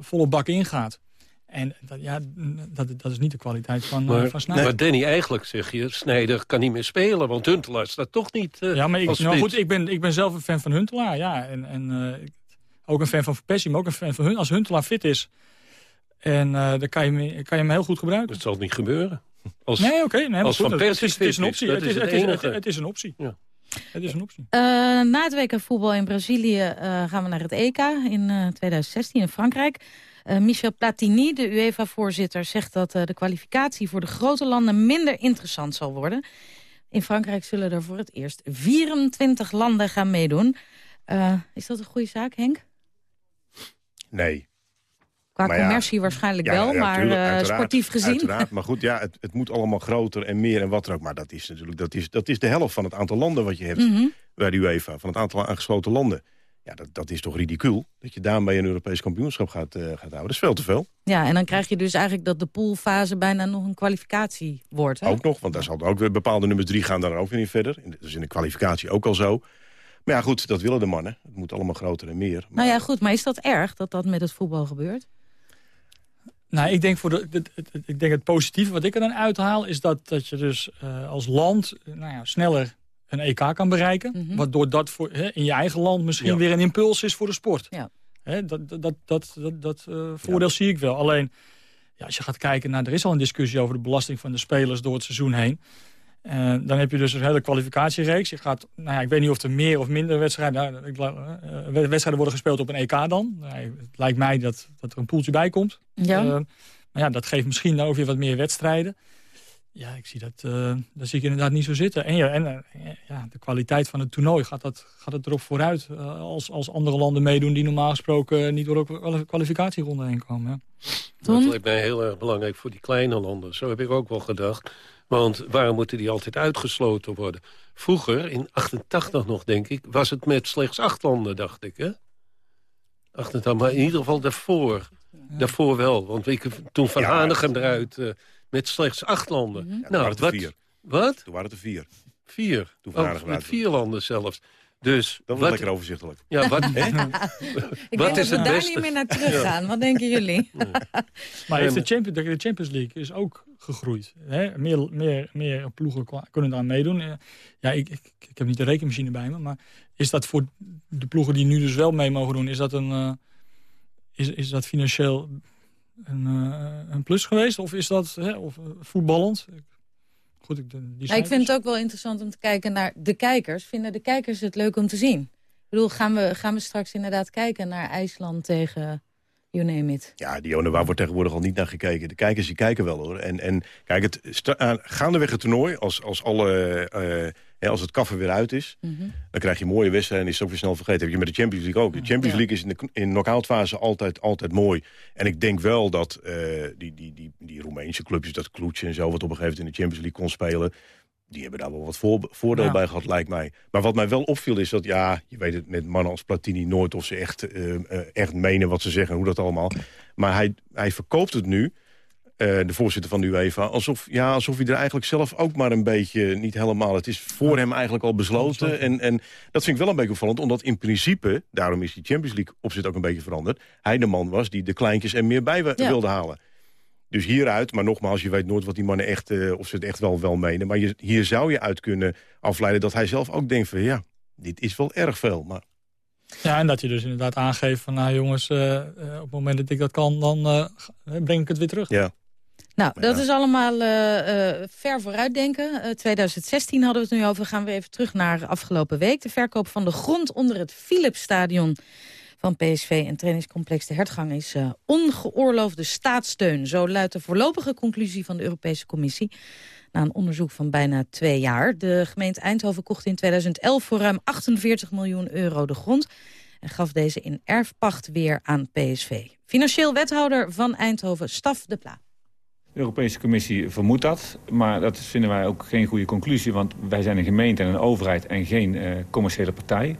Speaker 16: volle bak in gaat. En dat, ja, dat, dat is niet de kwaliteit van,
Speaker 15: Maar,
Speaker 16: van Sneijder.
Speaker 15: maar Danny, eigenlijk zeg je, Snijder kan niet meer spelen... want Huntelaar staat toch niet
Speaker 16: Ja, maar ik, nou goed, ik, ben, ik ben zelf een fan van Huntelaar, ja. En, en eh, ook een fan van Van Persie, maar ook een fan van Hun. Als Huntelaar fit is, en eh, dan kan je, hem, kan je hem heel goed gebruiken.
Speaker 15: Dat zal niet gebeuren. Als,
Speaker 16: nee, oké. nee,
Speaker 15: als
Speaker 16: goed,
Speaker 15: Van
Speaker 16: het-
Speaker 15: Persie
Speaker 16: het, is, het is een optie. Het
Speaker 15: is
Speaker 16: is,
Speaker 15: het
Speaker 16: het, is, het,
Speaker 15: enige.
Speaker 16: het is een optie.
Speaker 15: Ja.
Speaker 16: Het is een optie.
Speaker 14: Eh, na het WK voetbal in Brazilië eh, gaan we naar het EK in eh, 2016 in Frankrijk. Eh, Michel Platini, de UEFA-voorzitter, zegt dat eh, de kwalificatie voor de grote landen minder interessant zal worden. In Frankrijk zullen er voor het eerst 24 landen gaan meedoen. Eh, is dat een goede zaak, Henk?
Speaker 17: Nee.
Speaker 14: Qua
Speaker 17: Maar ja,
Speaker 14: commercie waarschijnlijk
Speaker 17: Ja,
Speaker 14: wel,
Speaker 17: ja,
Speaker 14: maar eh, sportief gezien.
Speaker 17: Uiteraard, maar goed, ja, het, het moet allemaal groter en meer en wat dan ook. Maar dat is natuurlijk dat is, dat is de helft van het aantal landen wat je hebt
Speaker 14: Mhm.
Speaker 17: bij de UEFA. Van het aantal aangesloten landen. Ja, dat, dat is toch ridicuul. Dat je daarmee een Europees kampioenschap gaat, eh, gaat houden. Dat is veel te veel.
Speaker 14: Ja, en dan krijg je dus eigenlijk dat de poolfase bijna nog een kwalificatie wordt. Hè?
Speaker 17: Ook nog, want daar zal ook weer bepaalde nummers drie gaan daar ook weer in verder. In Dat is in de kwalificatie ook al zo. Maar ja, goed, dat willen de mannen. Het moet allemaal groter en meer.
Speaker 14: Nou ja, goed, maar is dat erg dat dat met het voetbal gebeurt?
Speaker 16: Nou, ik denk, voor de, het, ik denk het positieve wat ik er dan uithaal... is dat, dat je dus eh, als land eh, nou ja, sneller een EK kan bereiken. Waardoor dat voor, hè, in je eigen land misschien
Speaker 17: Ja.
Speaker 16: weer een impuls is voor de sport.
Speaker 14: Ja.
Speaker 16: Hè, dat dat, dat, dat, eh, voordeel zie ik wel. Alleen, ja, als je gaat kijken naar... er is al een discussie over de belasting van de spelers door het seizoen heen. Eh, dan heb je dus een hele kwalificatiereeks. Je gaat, nou ja, ik weet niet of er meer of minder wedstrijden... nou, eh, wedstrijden worden gespeeld op een EK dan. Nou, het lijkt mij dat, dat er een poeltje bij komt.
Speaker 14: Ja.
Speaker 16: Eh, maar ja, dat geeft misschien dan ook weer wat meer wedstrijden. Ja, ik zie dat, eh dat zie ik inderdaad niet zo zitten. En, ja, en ja, de kwaliteit van het toernooi, gaat, dat, gaat het erop vooruit... als, als andere landen meedoen die normaal gesproken niet door de kwalificatieronde heen komen. Ja.
Speaker 15: Dat lijkt mij heel erg belangrijk voor die kleine landen. Zo heb ik ook wel gedacht. Want waarom moeten die altijd uitgesloten worden? Vroeger, in 88 nog, denk ik, was het met slechts acht landen, dacht ik. Hè? 88, maar in ieder geval daarvoor. Daarvoor wel. Want ik, toen Van
Speaker 17: Ja,
Speaker 15: Hanegem eruit met met slechts acht landen.
Speaker 17: Ja, toen waren het er
Speaker 15: wat,
Speaker 17: vier.
Speaker 15: Wat?
Speaker 17: Toen waren het er vier.
Speaker 15: Vier.
Speaker 17: Toen
Speaker 15: Oh, met vier landen zelfs. Dus,
Speaker 17: Dat was lekker overzichtelijk.
Speaker 15: Ja, wat? [LAUGHS]
Speaker 14: Ik
Speaker 15: Wat
Speaker 14: denk
Speaker 15: is
Speaker 14: dat we
Speaker 15: het
Speaker 14: daar
Speaker 15: beste?
Speaker 14: niet meer naar terug gaan. Wat denken jullie? [LAUGHS]
Speaker 16: Maar heeft de, Champions, de Champions League is ook gegroeid. Hè? Meer, meer, meer ploegen kunnen daar meedoen. Eh, Ja, ik, ik, ik heb niet de rekenmachine bij me. Maar is dat voor de ploegen die nu dus wel mee mogen doen... is dat, een, eh, is, is dat financieel een, eh, een plus geweest? Of is dat hè, of, voetballend? Ik- Goed, ik, die
Speaker 14: Maar ik vind het ook wel interessant om te kijken naar de kijkers. Vinden de kijkers het leuk om te zien? Ik bedoel, gaan we, gaan we straks inderdaad kijken naar IJsland tegen you name it?
Speaker 17: Ja, die waar wordt tegenwoordig al niet naar gekeken. De kijkers die kijken wel hoor. En, en kijk, het, gaandeweg het toernooi, als, als, alle, eh, als het kaffer weer uit is...
Speaker 14: Mhm.
Speaker 17: dan krijg je mooie wedstrijden en is het ook weer snel vergeten. heb je met de Champions League ook. De Champions
Speaker 14: Ja.
Speaker 17: League is in de in knock-out fase altijd, altijd mooi. En ik denk wel dat eh, die, die, die, die Roemeense clubjes, dat Kloetje en zo... wat op een gegeven moment in de Champions League kon spelen... die hebben daar wel wat voor, voordeel
Speaker 16: Ja.
Speaker 17: bij gehad, lijkt mij. Maar wat mij wel opviel is dat, ja, je weet het met mannen als Platini nooit... of ze echt, eh, eh, echt menen wat ze zeggen en hoe dat allemaal. Maar hij, hij verkoopt het nu, eh, de voorzitter van de UEFA... Alsof, ja, alsof hij er eigenlijk zelf ook maar een beetje niet helemaal... het is voor hem eigenlijk al besloten. En, en dat vind ik wel een beetje opvallend, omdat in principe... daarom is die Champions League opzet ook een beetje veranderd... hij de man was die de kleintjes er meer bij
Speaker 14: Ja.
Speaker 17: wilde halen. Dus hieruit, maar nogmaals, je weet nooit wat die mannen echt... eh, of ze het echt wel, wel menen. Maar je, hier zou je uit kunnen afleiden dat hij zelf ook denkt van... ja, dit is wel erg veel, maar...
Speaker 16: Ja, en dat je dus inderdaad aangeeft van... nou jongens, eh, op het moment dat ik dat kan, dan eh, breng ik het weer terug.
Speaker 17: Ja.
Speaker 14: Nou, dat is allemaal eh, eh, ver vooruitdenken. Eh 2016 hadden we het nu over. Gaan we even terug naar afgelopen week. De verkoop van de grond onder het Philipsstadion van PSV en trainingscomplex De Hertgang is eh, ongeoorloofde staatssteun. Zo luidt de voorlopige conclusie van de Europese Commissie. Na een onderzoek van bijna twee jaar. De gemeente Eindhoven kocht in 2011 voor ruim 48 miljoen euro de grond. En gaf deze in erfpacht weer aan PSV. Financieel wethouder van Eindhoven, Staf de Pla.
Speaker 19: De Europese Commissie vermoedt dat, maar dat vinden wij ook geen goede conclusie... want wij zijn een gemeente en een overheid en geen eh, commerciële partij.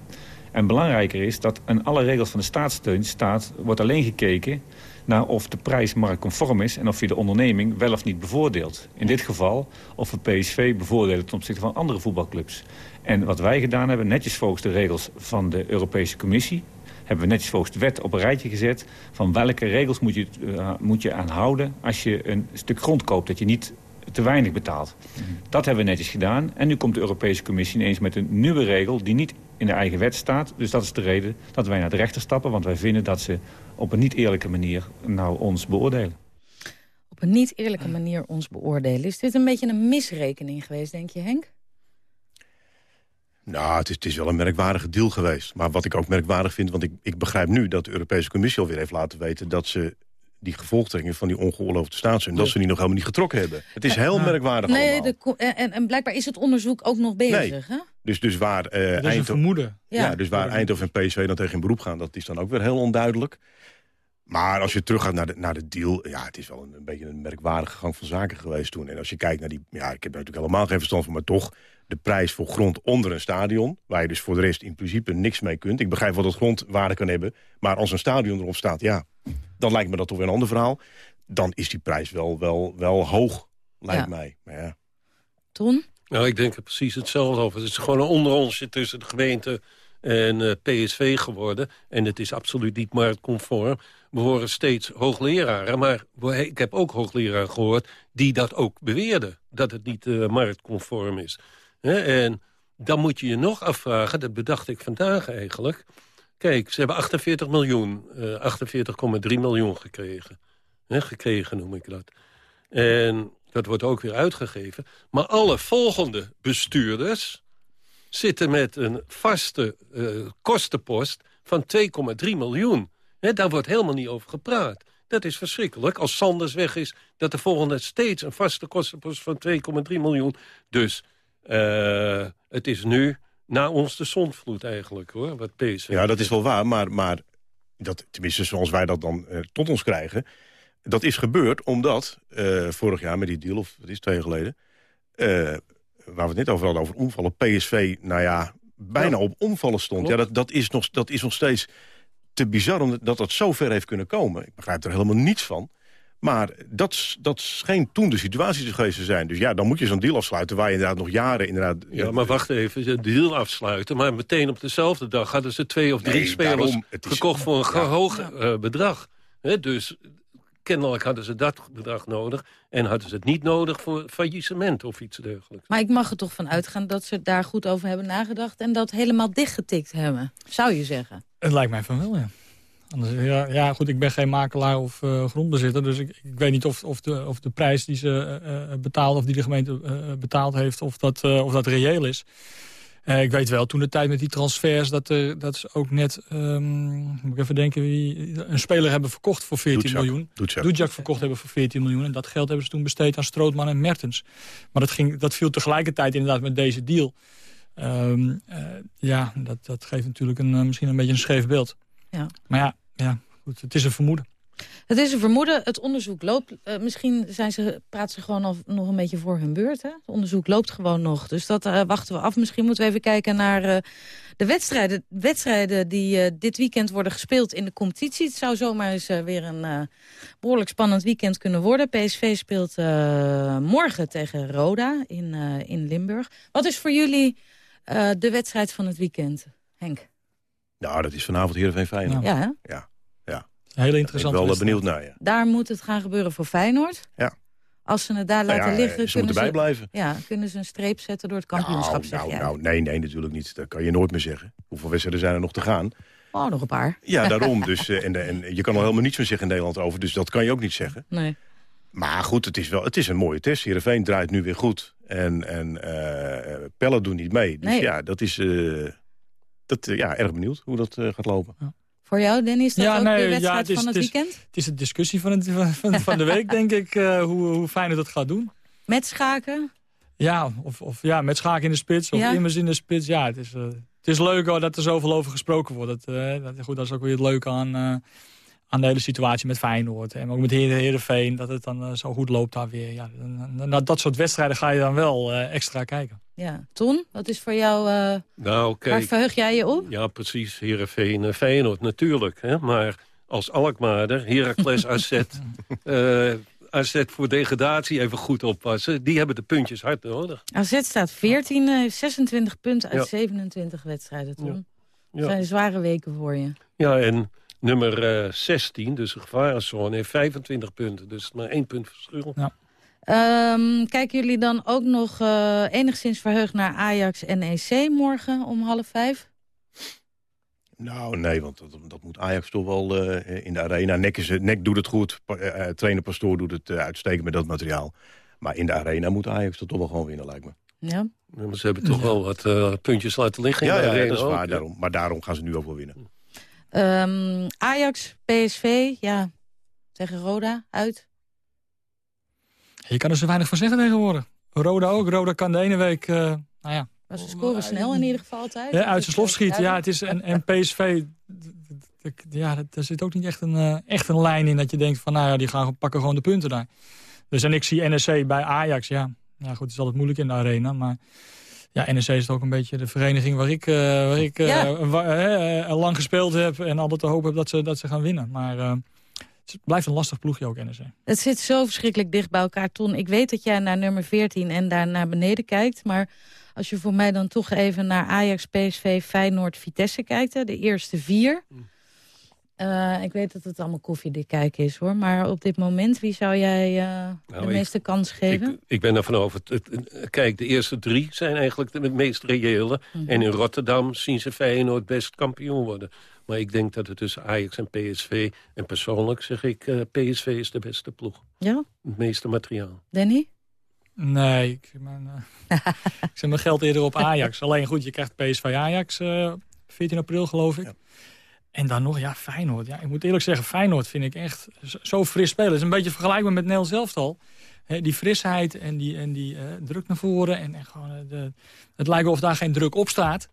Speaker 19: En belangrijker is dat aan alle regels van de staatssteun staat... wordt alleen gekeken naar of de prijs marktconform is... en of je de onderneming wel of niet bevoordeelt. In dit geval of we PSV bevoordelen ten opzichte van andere voetbalclubs. En wat wij gedaan hebben, netjes volgens de regels van de Europese Commissie hebben we netjes volgens de wet op een rijtje gezet... van welke regels moet je, eh, moet je aanhouden als je een stuk grond koopt... dat je niet te weinig betaalt. Dat hebben we netjes gedaan. En nu komt de Europese Commissie ineens met een nieuwe regel... die niet in de eigen wet staat. Dus dat is de reden dat wij naar de rechter stappen... want wij vinden dat ze op een niet eerlijke manier nou ons beoordelen.
Speaker 14: op een niet eerlijke manier ons beoordelen. Is dit een beetje een misrekening geweest, denk je, Henk?
Speaker 17: Nou, het is, het is wel een merkwaardige deal geweest. Maar wat ik ook merkwaardig vind, want ik, ik begrijp nu... dat de Europese Commissie alweer heeft laten weten... dat ze die gevolgtrekkingen van die ongeoorloofde staatssteun... dat ze die nog helemaal niet getrokken hebben. Het is heel merkwaardig
Speaker 14: Nee,
Speaker 17: allemaal.
Speaker 14: de, en, blijkbaar is het onderzoek ook nog bezig, hè?
Speaker 17: Dus, dus waar, eh
Speaker 16: een
Speaker 17: Eindhoven,
Speaker 16: vermoeden.
Speaker 17: ja.
Speaker 14: Ja.
Speaker 17: dus waar Eindhoven en PSV dan tegen in beroep gaan... dat is dan ook weer heel onduidelijk. Maar als je teruggaat naar de, naar de deal... ja, het is wel een, een beetje een merkwaardige gang van zaken geweest toen. En als je kijkt naar die... ja, ik heb er natuurlijk helemaal geen verstand van... maar toch de prijs voor grond onder een stadion... waar je dus voor de rest in principe niks mee kunt. Ik begrijp wel dat grond waarde kan hebben... maar als een stadion erop staat, ja... dan lijkt me dat toch weer een ander verhaal. Dan is die prijs wel, wel, wel hoog, lijkt
Speaker 14: Ja.
Speaker 17: mij. Maar ja.
Speaker 14: Toen?
Speaker 15: Nou, ik denk er precies hetzelfde over. Het is gewoon een onderonsje tussen de gemeente en eh, PSV geworden. En het is absoluut niet marktconform. We horen steeds hoogleraren, maar ik heb ook hoogleraren gehoord... die dat ook beweerden, dat het niet eh, marktconform is. En dan moet je je nog afvragen, dat bedacht ik vandaag eigenlijk... Kijk, ze hebben 48 miljoen, eh 48,3 miljoen gekregen. Gekregen noem ik dat. En dat wordt ook weer uitgegeven. Maar alle volgende bestuurders zitten met een vaste eh, kostenpost van 2,3 miljoen. Daar wordt helemaal niet over gepraat. Dat is verschrikkelijk. Als Sanders weg is, dat de volgende steeds een vaste kostenpost van 2,3 miljoen. Dus eh, het is nu na ons de zondvloed eigenlijk, hoor, wat PSV
Speaker 17: Ja, dat is wel waar, maar, maar dat, tenminste zoals wij dat dan eh, tot ons krijgen... dat is gebeurd omdat eh, vorig jaar met die deal, of wat is twee jaar geleden... waar we het net over hadden, over omvallen, PSV, nou ja, bijna op omvallen stond. Ja, dat, dat, is nog, dat is nog steeds te bizar omdat dat dat zo ver heeft kunnen komen. Ik begrijp er helemaal niets van. Maar dat, dat scheen toen de situatie geweest te zijn. Dus ja, dan moet je zo'n deal afsluiten waar je inderdaad nog jaren... Inderdaad,
Speaker 15: Ja, maar wacht even, de deal afsluiten. Maar meteen op dezelfde dag hadden ze twee of drie
Speaker 17: Nee,
Speaker 15: spelers...
Speaker 17: daarom, het is-
Speaker 15: gekocht voor een
Speaker 17: Ja.
Speaker 15: hoog eh, bedrag. Hè, dus kennelijk hadden ze dat bedrag nodig... en hadden ze het niet nodig voor faillissement of iets dergelijks.
Speaker 14: Maar ik mag er toch van uitgaan dat ze daar goed over hebben nagedacht... en dat helemaal dichtgetikt hebben, zou je zeggen.
Speaker 16: Het lijkt mij van wel, ja. Anders, ja, ja, goed, ik ben geen makelaar of eh, grondbezitter... dus ik, ik weet niet of, of, de, of de prijs die ze betaald... of die de gemeente betaald heeft, of dat, of dat reëel is. Ik weet wel, toen de tijd met die transfers... dat, dat ze ook net, ehm, moet ik even denken... Wie, een speler hebben verkocht voor 14
Speaker 17: Doetzak.
Speaker 16: miljoen.
Speaker 17: Doetzak
Speaker 16: verkocht hebben voor 14 miljoen. En dat geld hebben ze toen besteed aan Strootman en Mertens. Maar dat, ging, dat viel tegelijkertijd inderdaad met deze deal. Ehm, eh, ja, dat, dat geeft natuurlijk een, misschien een beetje een scheef beeld.
Speaker 14: Ja.
Speaker 16: Maar ja, ja goed, het is een vermoeden.
Speaker 14: Het is een vermoeden, het onderzoek loopt. eh, misschien zijn ze, praten ze gewoon al, nog een beetje voor hun beurt. Hè? Het onderzoek loopt gewoon nog. Dus dat eh, wachten we af. Misschien moeten we even kijken naar eh, de wedstrijden, wedstrijden die dit weekend worden gespeeld in de competitie. Het zou zomaar eens weer een eh, behoorlijk spannend weekend kunnen worden. PSV speelt morgen tegen Roda in, in Limburg. Wat is voor jullie de wedstrijd van het weekend, Henk?
Speaker 17: Nou, dat is vanavond Heerenveen Feyenoord.
Speaker 14: Ja, hè?
Speaker 17: Ja, ja.
Speaker 16: Hele
Speaker 17: Ik ben wel eh, benieuwd naar, ja.
Speaker 14: Daar moet het gaan gebeuren voor Feyenoord.
Speaker 17: Ja.
Speaker 14: Als ze het daar
Speaker 17: Nou
Speaker 14: laten
Speaker 17: ja,
Speaker 14: liggen...
Speaker 17: ze moeten bijblijven.
Speaker 14: Ja, kunnen ze een streep zetten door het kampioenschap,
Speaker 17: Nou,
Speaker 14: zeg
Speaker 17: nou,
Speaker 14: jij.
Speaker 17: nou, nee, nee, natuurlijk niet. Dat kan je nooit meer zeggen. Hoeveel wedstrijden zijn er nog te gaan?
Speaker 14: Oh, nog een paar.
Speaker 17: Ja, [LAUGHS] daarom. Dus, eh, en, en je kan er helemaal niets meer zeggen in Nederland over. Dus dat kan je ook niet zeggen.
Speaker 14: Nee.
Speaker 17: Maar goed, het is, wel, het is een mooie test. Heerenveen draait nu weer goed. En, en eh Pellen doen niet mee. Dus
Speaker 14: Nee.
Speaker 17: ja, dat is... eh, dat, eh, ja, erg benieuwd hoe dat eh, gaat lopen.
Speaker 14: Voor jou, Danny, is dat
Speaker 16: Ja,
Speaker 14: ook
Speaker 16: nee,
Speaker 14: de wedstrijd
Speaker 16: ja, het is-
Speaker 14: van het
Speaker 16: het is-
Speaker 14: weekend?
Speaker 16: Het is de discussie van, het, van, van de week, denk ik, eh, hoe, hoe fijn het dat gaat doen.
Speaker 14: Met schaken?
Speaker 16: Ja, of, of ja, met schaken in de spits, of
Speaker 14: Ja.
Speaker 16: immers in de spits. Ja, het is, het is leuk hoor, dat er zoveel over gesproken wordt. Dat, eh, dat, goed, dat is ook weer het leuke aan, eh, aan de hele situatie met Feyenoord. En ook met Heer- Heerenveen, dat het dan eh, zo goed loopt daar weer. Ja, en- naar dat soort wedstrijden ga je dan wel eh, extra kijken.
Speaker 14: Ja. Ton, wat is voor jou... eh,
Speaker 15: Nou,
Speaker 14: waar
Speaker 15: kijk,
Speaker 14: verheug jij je op?
Speaker 15: ja, precies, Heerenveen, eh, Feyenoord, natuurlijk. Hè? Maar als Alkmaarder, Heracles [LAUGHS] AZ... eh AZ voor degradatie even goed oppassen. Die hebben de puntjes hard nodig.
Speaker 14: AZ staat 14, heeft 26 punten uit
Speaker 15: Ja.
Speaker 14: 27 wedstrijden, Ton.
Speaker 15: Ja.
Speaker 14: Dat
Speaker 15: Ja.
Speaker 14: zijn zware weken voor je.
Speaker 15: Ja, en nummer eh 16, dus de gevarenzone, heeft 25 punten. Dus maar één punt verschil.
Speaker 14: Ehm, kijken jullie dan ook nog eh, enigszins verheugd naar Ajax NEC morgen om half vijf?
Speaker 17: Nou, nee, want dat, dat moet Ajax toch wel eh, in de arena. Nek, is, Nek doet het goed. Pa- eh, trainer Pastoor doet het eh, uitstekend met dat materiaal. Maar in de arena moet Ajax dat toch wel gewoon winnen, lijkt me.
Speaker 14: Ja.
Speaker 15: Ja, maar ze hebben toch wel wat eh, puntjes laten liggen. in
Speaker 17: Ja,
Speaker 15: de
Speaker 17: ja, ja,
Speaker 15: arena
Speaker 17: dat is waar.
Speaker 15: ja.
Speaker 17: Daarom, maar daarom gaan ze nu ook wel winnen.
Speaker 14: Ehm, Ajax, PSV, ja, tegen Roda, uit.
Speaker 16: Je kan er zo weinig van zeggen tegenwoordig. Roda ook. Roda kan de ene week, eh, nou ja,
Speaker 14: Maar ze scoren snel in ieder geval altijd.
Speaker 16: Ja, uit zijn slof schieten. Ja, het is, en, en PSV, ja, daar zit ook niet echt een, eh, echt een lijn in dat je denkt van, nou ja, die gaan pakken gewoon de punten daar. Dus en ik zie NEC bij Ajax, ja. Ja goed, het is altijd moeilijk in de arena, maar ja, NEC is ook een beetje de vereniging waar ik, eh, waar ik eh,
Speaker 14: Ja.
Speaker 16: eh, lang gespeeld heb en altijd de hoop heb dat ze, dat ze gaan winnen. Maar eh, het blijft een lastig ploegje ook, NEC.
Speaker 14: Het zit zo verschrikkelijk dicht bij elkaar, Ton. Ik weet dat jij naar nummer 14 en daar naar beneden kijkt. Maar als je voor mij dan toch even naar Ajax, PSV, Feyenoord, Vitesse kijkt. Hè, de eerste vier. Eh, ik weet dat het allemaal koffiedik kijken is, hoor. Maar op dit moment, wie zou jij eh, de
Speaker 15: Nou, ik-
Speaker 14: meeste kans geven?
Speaker 15: Ik, ik ben ervan over. Kijk, de eerste drie zijn eigenlijk de meest reële.
Speaker 14: Mhm.
Speaker 15: En in Rotterdam zien ze Feyenoord best kampioen worden. Maar ik denk dat het tussen Ajax en PSV... en persoonlijk zeg ik, eh, PSV is de beste ploeg.
Speaker 14: Ja,
Speaker 15: Het meeste materiaal.
Speaker 14: Danny?
Speaker 16: Nee, ik zet mijn, eh, [LAUGHS] ik zet mijn geld eerder op Ajax. Alleen goed, je krijgt PSV Ajax eh 14 april geloof ik. En dan nog, ja, Feyenoord. Ja, ik moet eerlijk zeggen, Feyenoord vind ik echt zo- fris spelen. Het is een beetje vergelijkbaar met Nel zelftal. Hè, die frisheid en die, en die eh, druk naar voren. En, en gewoon, eh, de, het lijkt wel of daar geen druk op staat.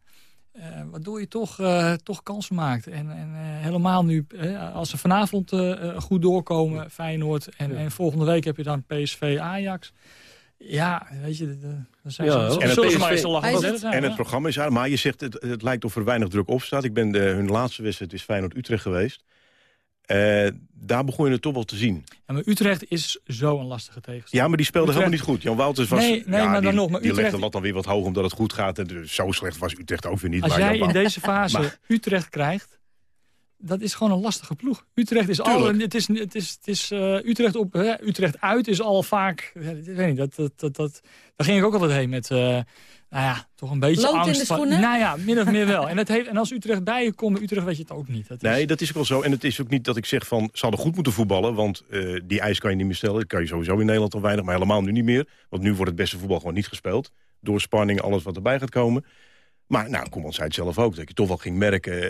Speaker 16: Eh, waardoor je toch, toch kansen maakt. En, en helemaal nu, als ze vanavond goed doorkomen, Feyenoord. En, en volgende week heb je dan PSV Ajax. Ja, weet je, dan zijn
Speaker 17: Ja,
Speaker 16: ze,
Speaker 17: en het PSV
Speaker 16: lachen. Wat zijn,
Speaker 17: En het programma is aan. Maar je zegt, het, het lijkt of er weinig druk op staat. Ik ben de, hun laatste wedstrijd is Feyenoord-Utrecht geweest. Eh, daar begon je het toch wel te zien.
Speaker 16: Ja, maar Utrecht is zo'n lastige tegenstander.
Speaker 17: Ja, maar die speelde
Speaker 16: Utrecht-
Speaker 17: helemaal niet goed. Jan Wouters was...
Speaker 16: Nee, nee,
Speaker 17: ja,
Speaker 16: maar dan
Speaker 17: die,
Speaker 16: nog, maar
Speaker 17: die
Speaker 16: Utrecht-
Speaker 17: legde lat dan weer wat hoog omdat het goed gaat. En dus zo slecht was Utrecht ook weer niet.
Speaker 16: Als
Speaker 17: maar
Speaker 16: jij
Speaker 17: Jan
Speaker 16: in deze fase
Speaker 17: Maar-
Speaker 16: Utrecht krijgt, dat is gewoon een lastige ploeg. Utrecht is al, het is, het is, het is eh, Utrecht op, hè, Utrecht uit is al vaak, ja, ik weet niet, dat, dat, dat, dat, daar ging ik ook altijd heen met, eh, nou ja, toch een beetje
Speaker 14: Lood in de
Speaker 16: van-
Speaker 14: schoenen?
Speaker 16: nou ja, min of meer wel. [LAUGHS] En, het heeft, en als Utrecht bij je komt, Utrecht weet je het ook niet. Dat is,
Speaker 17: Nee, dat is ook wel zo. En het is ook niet dat ik zeg van, ze hadden goed moeten voetballen. Want eh, die eis kan je niet meer stellen. Dat kan je sowieso in Nederland al weinig, maar helemaal nu niet meer. Want nu wordt het beste voetbal gewoon niet gespeeld. Door spanning, alles wat erbij gaat komen. Maar nou, Koeman zei het zelf ook. Dat je toch wel ging merken.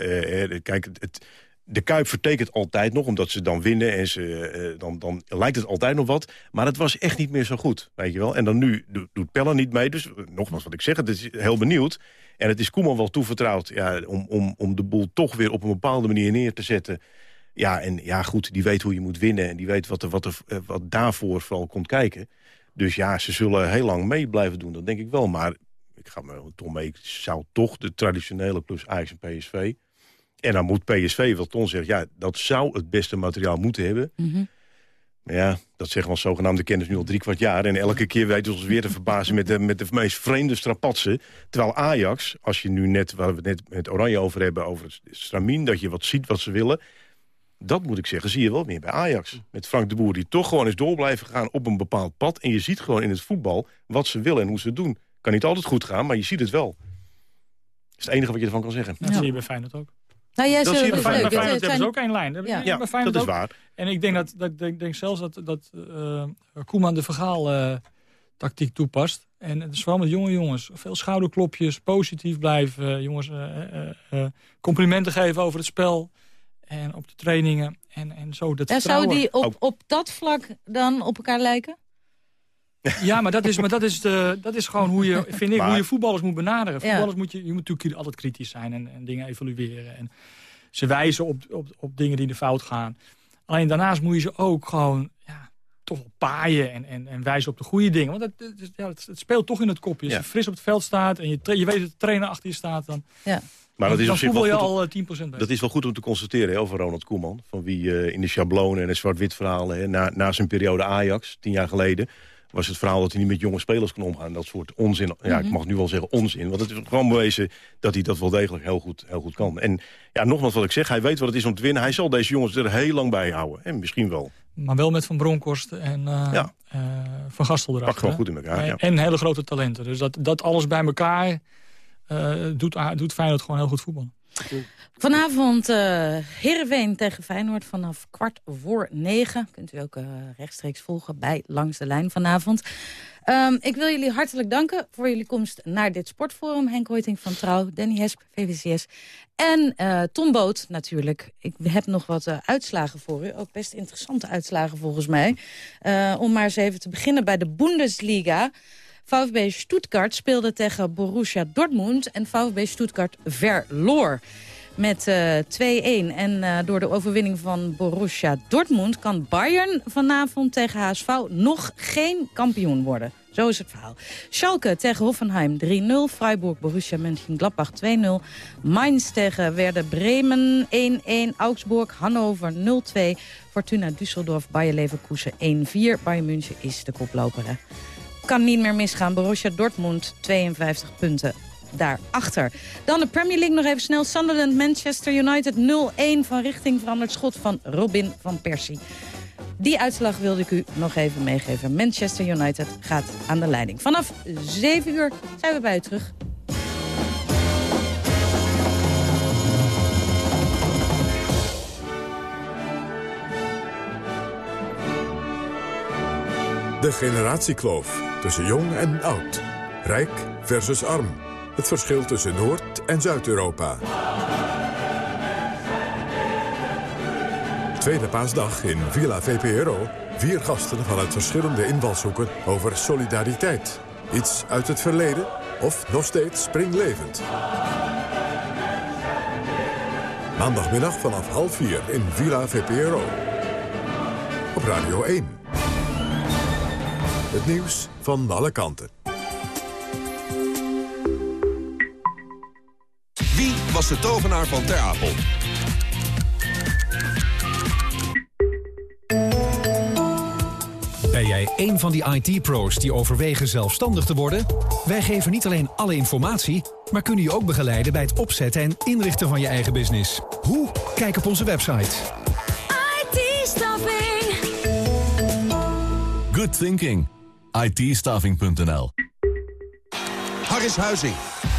Speaker 17: eh, kijk, het- de Kuip vertekent altijd nog, omdat ze dan winnen. En ze, eh, dan, dan lijkt het altijd nog wat. Maar het was echt niet meer zo goed, weet je wel. En dan nu doet, Pelle niet mee. Dus eh, nogmaals wat ik zeg, het is heel benieuwd. En het is Koeman wel toevertrouwd ja, om, om, om de boel toch weer op een bepaalde manier neer te zetten. Ja, en ja, goed, die weet hoe je moet winnen. En die weet wat, er, wat, er, eh, wat daarvoor vooral komt kijken. Dus ja, ze zullen heel lang mee blijven doen, dat denk ik wel. Maar ik ga me toch mee, ik zou toch de traditionele plus Ajax en PSV... En dan moet PSV, wat Ton zegt, ja, dat zou het beste materiaal moeten hebben. Maar ja, dat zeggen we als zogenaamde kennis nu al drie kwart jaar. En elke keer weten we ons weer te verbazen met de, met de meest vreemde strapatsen. Terwijl Ajax, als je nu net, waar we het net met Oranje over hebben, over het stramien, dat je wat ziet wat ze willen. Dat moet ik zeggen, zie je wel meer bij Ajax. Met Frank de Boer, die toch gewoon is door blijven gaan op een bepaald pad. En je ziet gewoon in het voetbal wat ze willen en hoe ze het doen. Kan niet altijd goed gaan, maar je ziet het wel. Dat is het enige wat je ervan kan zeggen.
Speaker 16: Dat zie je bij Feyenoord ook.
Speaker 14: Nou, jij
Speaker 17: Dat zie je bij
Speaker 16: Bij. Feyenoord hebben ze ook één lijn.
Speaker 14: Ja.
Speaker 16: ja,
Speaker 17: dat is
Speaker 16: ook.
Speaker 17: waar.
Speaker 16: En ik denk, dat, dat, ik denk zelfs dat, dat eh, Koeman de vergaal eh, tactiek toepast. En het is vooral met jonge jongens. Veel schouderklopjes, positief blijven. jongens eh, eh, eh, complimenten geven over het spel. En op de trainingen. En, en zo dat
Speaker 14: Ja, zou die op, op dat vlak dan op elkaar lijken?
Speaker 16: Ja, maar dat is, maar dat is, de, dat is gewoon hoe je, vind ik,
Speaker 17: Maar-
Speaker 16: hoe je voetballers moet benaderen.
Speaker 14: Ja.
Speaker 16: Voetballers moet je, je moet natuurlijk altijd kritisch zijn en, en dingen evalueren. En ze wijzen op, op, op dingen die de fout gaan. Alleen daarnaast moet je ze ook gewoon ja, toch wel paaien en, en, en wijzen op de goede dingen. Want het, het, is- ja, het, het speelt toch in het kopje. Als
Speaker 17: Ja.
Speaker 16: je fris op het veld staat en je, je weet dat de trainer achter je staat... dan,
Speaker 14: Ja.
Speaker 17: Maar dat is
Speaker 16: dan
Speaker 17: op zich
Speaker 16: voetbal
Speaker 17: wel
Speaker 16: je al eh, 10% beter.
Speaker 17: Dat is wel goed om te constateren hè, over Ronald Koeman. Van wie eh, in de schablonen en de zwart-wit verhalen... Hè, na, na zijn periode Ajax, tien jaar geleden... was het verhaal dat hij niet met jonge spelers kon omgaan. Dat soort onzin. Ja, ik mag nu wel zeggen onzin. Want het is gewoon bewezen dat hij dat wel degelijk heel goed, heel goed kan. En ja, nogmaals wat ik zeg. Hij weet wat het is om te winnen. Hij zal deze jongens er heel lang bij houden. En misschien wel.
Speaker 16: Maar wel met Van Bronckhorst en eh,
Speaker 17: Ja.
Speaker 16: eh, Van Gastel erachter.
Speaker 17: Pakt gewoon goed in elkaar,
Speaker 16: En,
Speaker 17: ja.
Speaker 16: en hele grote talenten. Dus dat, dat alles bij elkaar eh, doet, doet Feyenoord gewoon heel goed voetballen.
Speaker 14: Vanavond Heerenveen tegen Feyenoord vanaf kwart voor negen. Kunt u ook eh, rechtstreeks volgen bij Langs de Lijn vanavond. Ehm, ik wil jullie hartelijk danken voor jullie komst naar dit sportforum. Henk Hoiting van Trouw, Danny Hesp, VVCS en eh Tom Boot natuurlijk. Ik heb nog wat uitslagen voor u. Ook best interessante uitslagen volgens mij. Om maar eens even te beginnen bij de Bundesliga. VfB Stuttgart speelde tegen Borussia Dortmund en VfB Stuttgart verloor met eh 2-1. En eh, door de overwinning van Borussia Dortmund kan Bayern vanavond tegen HSV nog geen kampioen worden. Zo is het verhaal. Schalke tegen Hoffenheim 3-0. Freiburg, Borussia Mönchengladbach 2-0. Mainz tegen Werder Bremen 1-1. Augsburg, Hannover 0-2. Fortuna Düsseldorf, Bayer Leverkusen 1-4. Bayern München is de koploper. Kan niet meer misgaan. Borussia Dortmund 52 punten daarachter. Dan de Premier League nog even snel. Sunderland, Manchester United 0-1 van richting veranderd schot van Robin van Persie. Die uitslag wilde ik u nog even meegeven. Manchester United gaat aan de leiding. Vanaf 7 uur zijn we bij u terug.
Speaker 1: De generatiekloof tussen jong en oud. Rijk versus arm. Het verschil tussen Noord- en Zuid-Europa. Tweede paasdag in Villa VPRO. Vier gasten vanuit verschillende invalshoeken over solidariteit. Iets uit het verleden of nog steeds springlevend. Maandagmiddag vanaf half vier in Villa VPRO. Op Radio 1. Het nieuws van alle kanten.
Speaker 8: was de tovenaar van Ter Apel.
Speaker 20: Ben jij een van die IT-pro's die overwegen zelfstandig te worden? Wij geven niet alleen alle informatie, maar kunnen je ook begeleiden bij het opzetten en inrichten van je eigen business. Hoe? Kijk op onze website.
Speaker 21: it staffing.
Speaker 22: Good thinking. it
Speaker 8: Harris Huizing